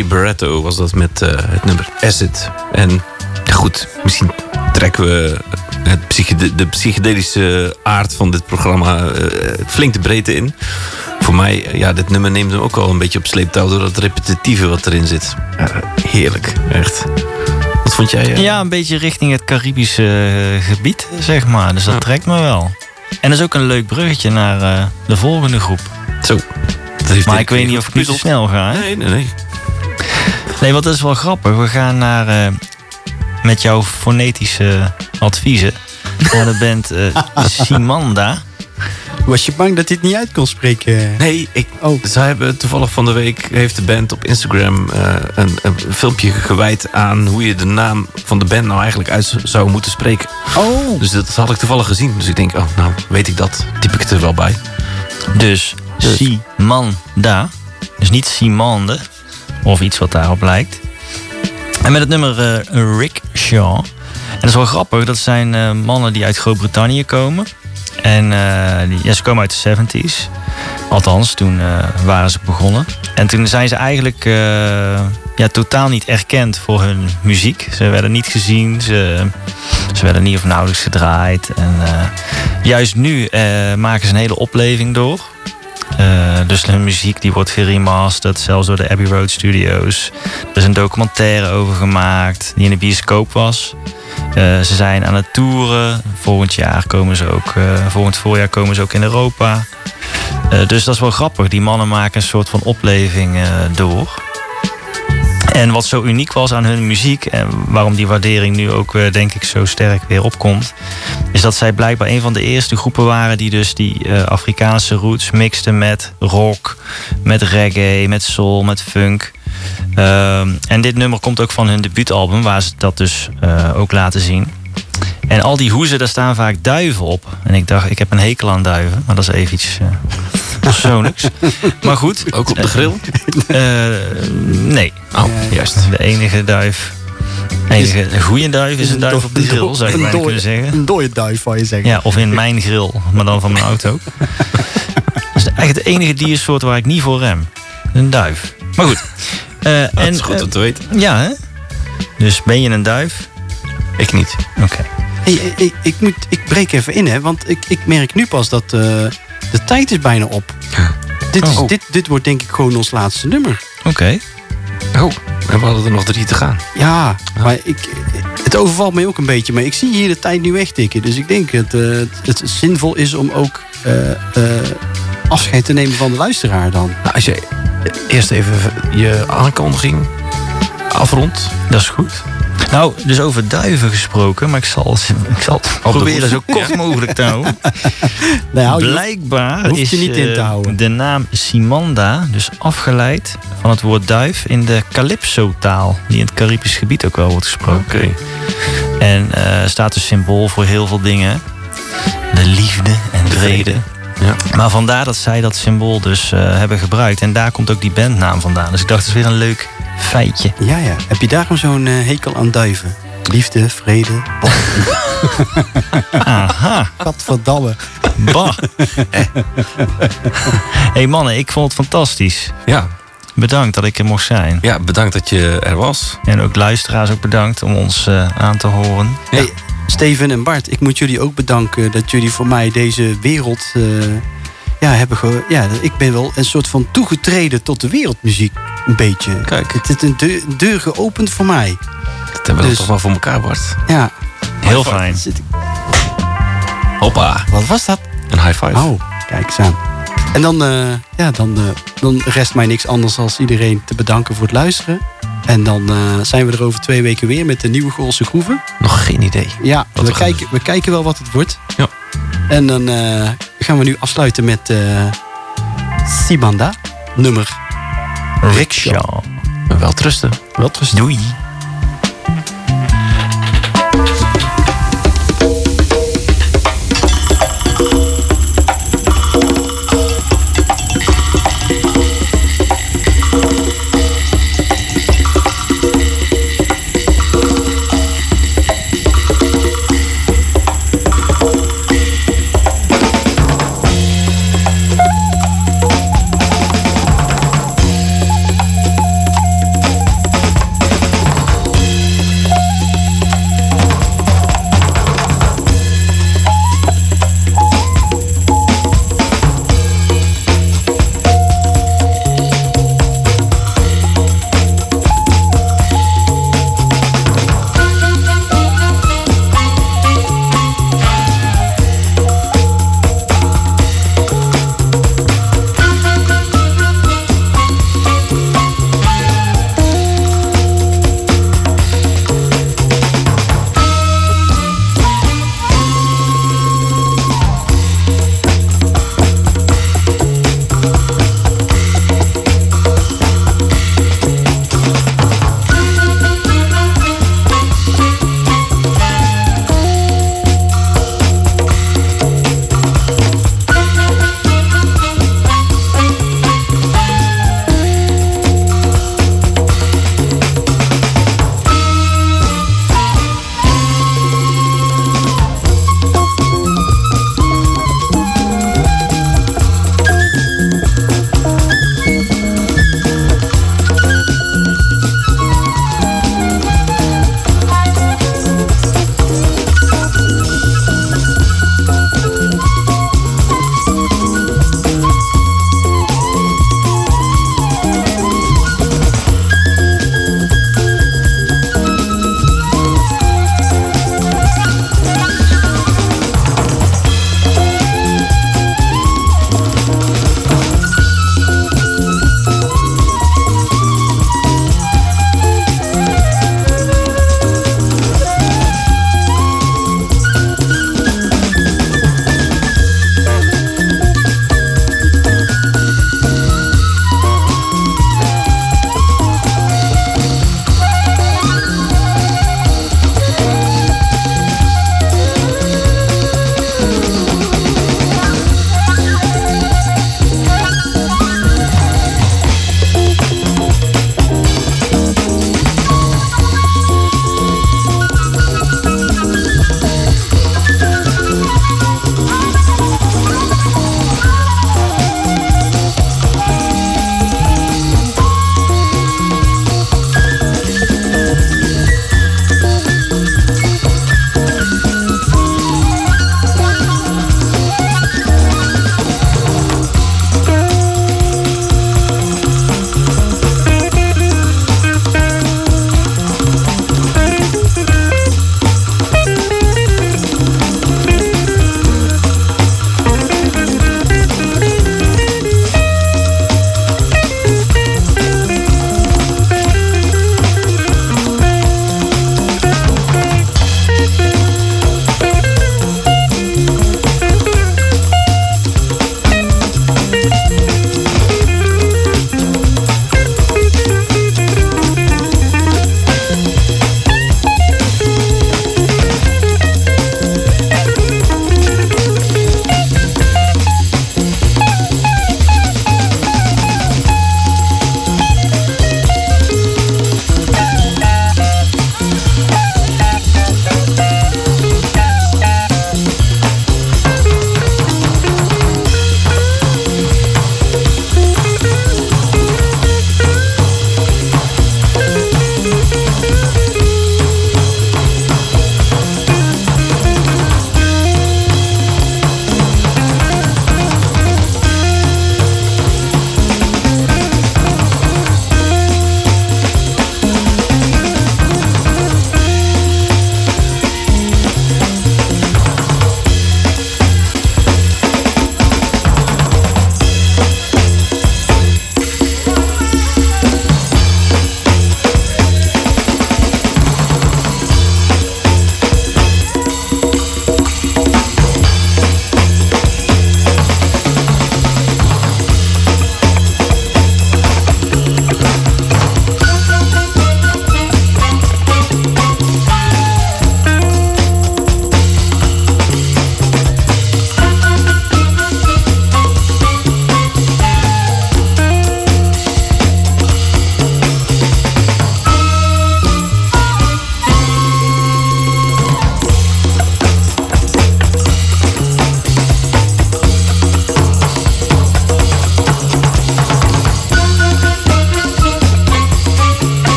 Ray Barretto was dat met eh, het nummer Acid. En goed, misschien trekken we het psychede- de psychedelische aard van dit programma eh, flink de breedte in. Voor mij, eh, ja, dit nummer neemt hem ook al een beetje op sleeptouw door dat repetitieve wat erin zit. Heerlijk, echt. Wat vond jij? Ja, een beetje richting het Caribische gebied, zeg maar. Dus dat Ja. trekt me wel. En dat is ook een leuk bruggetje naar de volgende groep. Zo. Maar ik weet niet of ik nu te gepuzzeld. snel ga. Hè? Nee, nee, nee. Nee, want dat is wel grappig. We gaan naar, eh, met jouw fonetische adviezen naar de band eh, Simanda. Was je bang dat hij het niet uit kon spreken? Nee, ik, Oh. zij hebben toevallig van de week heeft de band op Instagram eh, een, een filmpje gewijd aan hoe je de naam van de band nou eigenlijk uit zou moeten spreken. Oh. Dus dat had ik toevallig gezien. Dus ik denk, oh, nou weet ik dat. Typ ik het er wel bij. Dus Simanda. Dus niet Simande. Of iets wat daarop lijkt. En met het nummer eh, Rick Shaw. En dat is wel grappig. Dat zijn eh, mannen die uit Groot-Brittannië komen. En eh, ja, ze komen uit de 70s. Althans, toen waren ze begonnen. En toen zijn ze eigenlijk ja, totaal niet erkend voor hun muziek. Ze werden niet gezien. Ze, ze werden niet of nauwelijks gedraaid. En juist nu maken ze een hele opleving door. Eh, dus hun muziek die wordt geremasterd, zelfs door de Abbey Road Studios. Er is een documentaire over gemaakt die in de bioscoop was. Eh, ze zijn aan het toeren. Volgend jaar komen ze ook, eh, volgend voorjaar komen ze ook in Europa. Dus dat is wel grappig. Die mannen maken een soort van opleving door. En wat zo uniek was aan hun muziek en waarom die waardering nu ook eh, denk ik zo sterk weer opkomt, is dat zij blijkbaar een van de eerste groepen waren die dus die eh, Afrikaanse roots mixten met rock, met reggae, met soul, met funk. Ehm, en dit nummer komt ook van hun debuutalbum, waar ze dat dus eh, ook laten zien. En al die hoezen, daar staan vaak duiven op. En ik dacht, ik heb een hekel aan duiven, maar dat is even iets eh, persoonlijks. maar goed. Ook op de grill? Eh, nee. Oh, juist. De enige duif. Enige goede duif is een duif op de grill, zou je bijna kunnen zeggen. Een dode duif, wou je zeggen. Ja, of in mijn grill, maar dan van mijn auto. Dat is eigenlijk de enige diersoort waar ik niet voor rem. Een duif. Maar goed. Eh, Dat en, is goed eh, om te weten. ja, hè? Dus ben je een duif? Ik niet. Oké. Hey, ik, ik, ik moet, ik breek even in, hè, want ik, ik merk nu pas dat eh, de tijd is bijna op. Dit, is, Oh. dit, dit wordt denk ik gewoon ons laatste nummer. Oké. Oh, en we hadden er nog drie te gaan. Ja, maar ik, het overvalt mij ook een beetje. Maar ik zie hier de tijd nu wegtikken. Dus ik denk dat eh, het, het zinvol is om ook eh, eh, afscheid te nemen van de luisteraar dan. Nou, als je eerst even je aankondiging afrondt. Dat is goed. Nou, dus over duiven gesproken, maar ik zal, ik zal het proberen zo kort mogelijk te houden. Nou, Blijkbaar hoeft je is niet in te eh, houden. de naam Simanda dus afgeleid van het woord duif in de Calypso-taal, die in het Caribisch gebied ook wel wordt gesproken. Oké. En eh, staat dus symbool voor heel veel dingen. De liefde en vrede. Ja. Maar vandaar dat zij dat symbool dus eh, hebben gebruikt. En daar komt ook die bandnaam vandaan. Dus ik dacht, dat is weer een leuk feitje. ja, ja. Heb je daarom zo'n eh, hekel aan duiven? Liefde, vrede. Aha, Gadverdamme. bah. hey mannen, ik vond het fantastisch. Ja. Bedankt dat ik er mocht zijn. ja, bedankt dat je er was. En ook luisteraars ook bedankt om ons eh, aan te horen. Hey, Steven en Bart, ik moet jullie ook bedanken dat jullie voor mij deze wereld eh, ja, hebben ge Ja, ik ben wel een soort van toegetreden tot de wereldmuziek. Een beetje. Kijk. Het is een deur, geopend voor mij. Dat hebben we Dus- toch wel voor elkaar, Bart. Ja. Heel fijn. Hoppa. Wat was dat? Een high five. Oh, kijk eens aan. En dan, eh, ja, dan, eh, dan rest mij niks anders dan iedereen te bedanken voor het luisteren. En dan eh, zijn we er over twee weken weer met de nieuwe Goolse Groeven. Nog geen idee. Ja, we kijken, we kijken wel wat het wordt. Ja. En dan eh, gaan we nu afsluiten met eh Simanda, nummer Rickshaw. Wel trusten. Wat was Doei.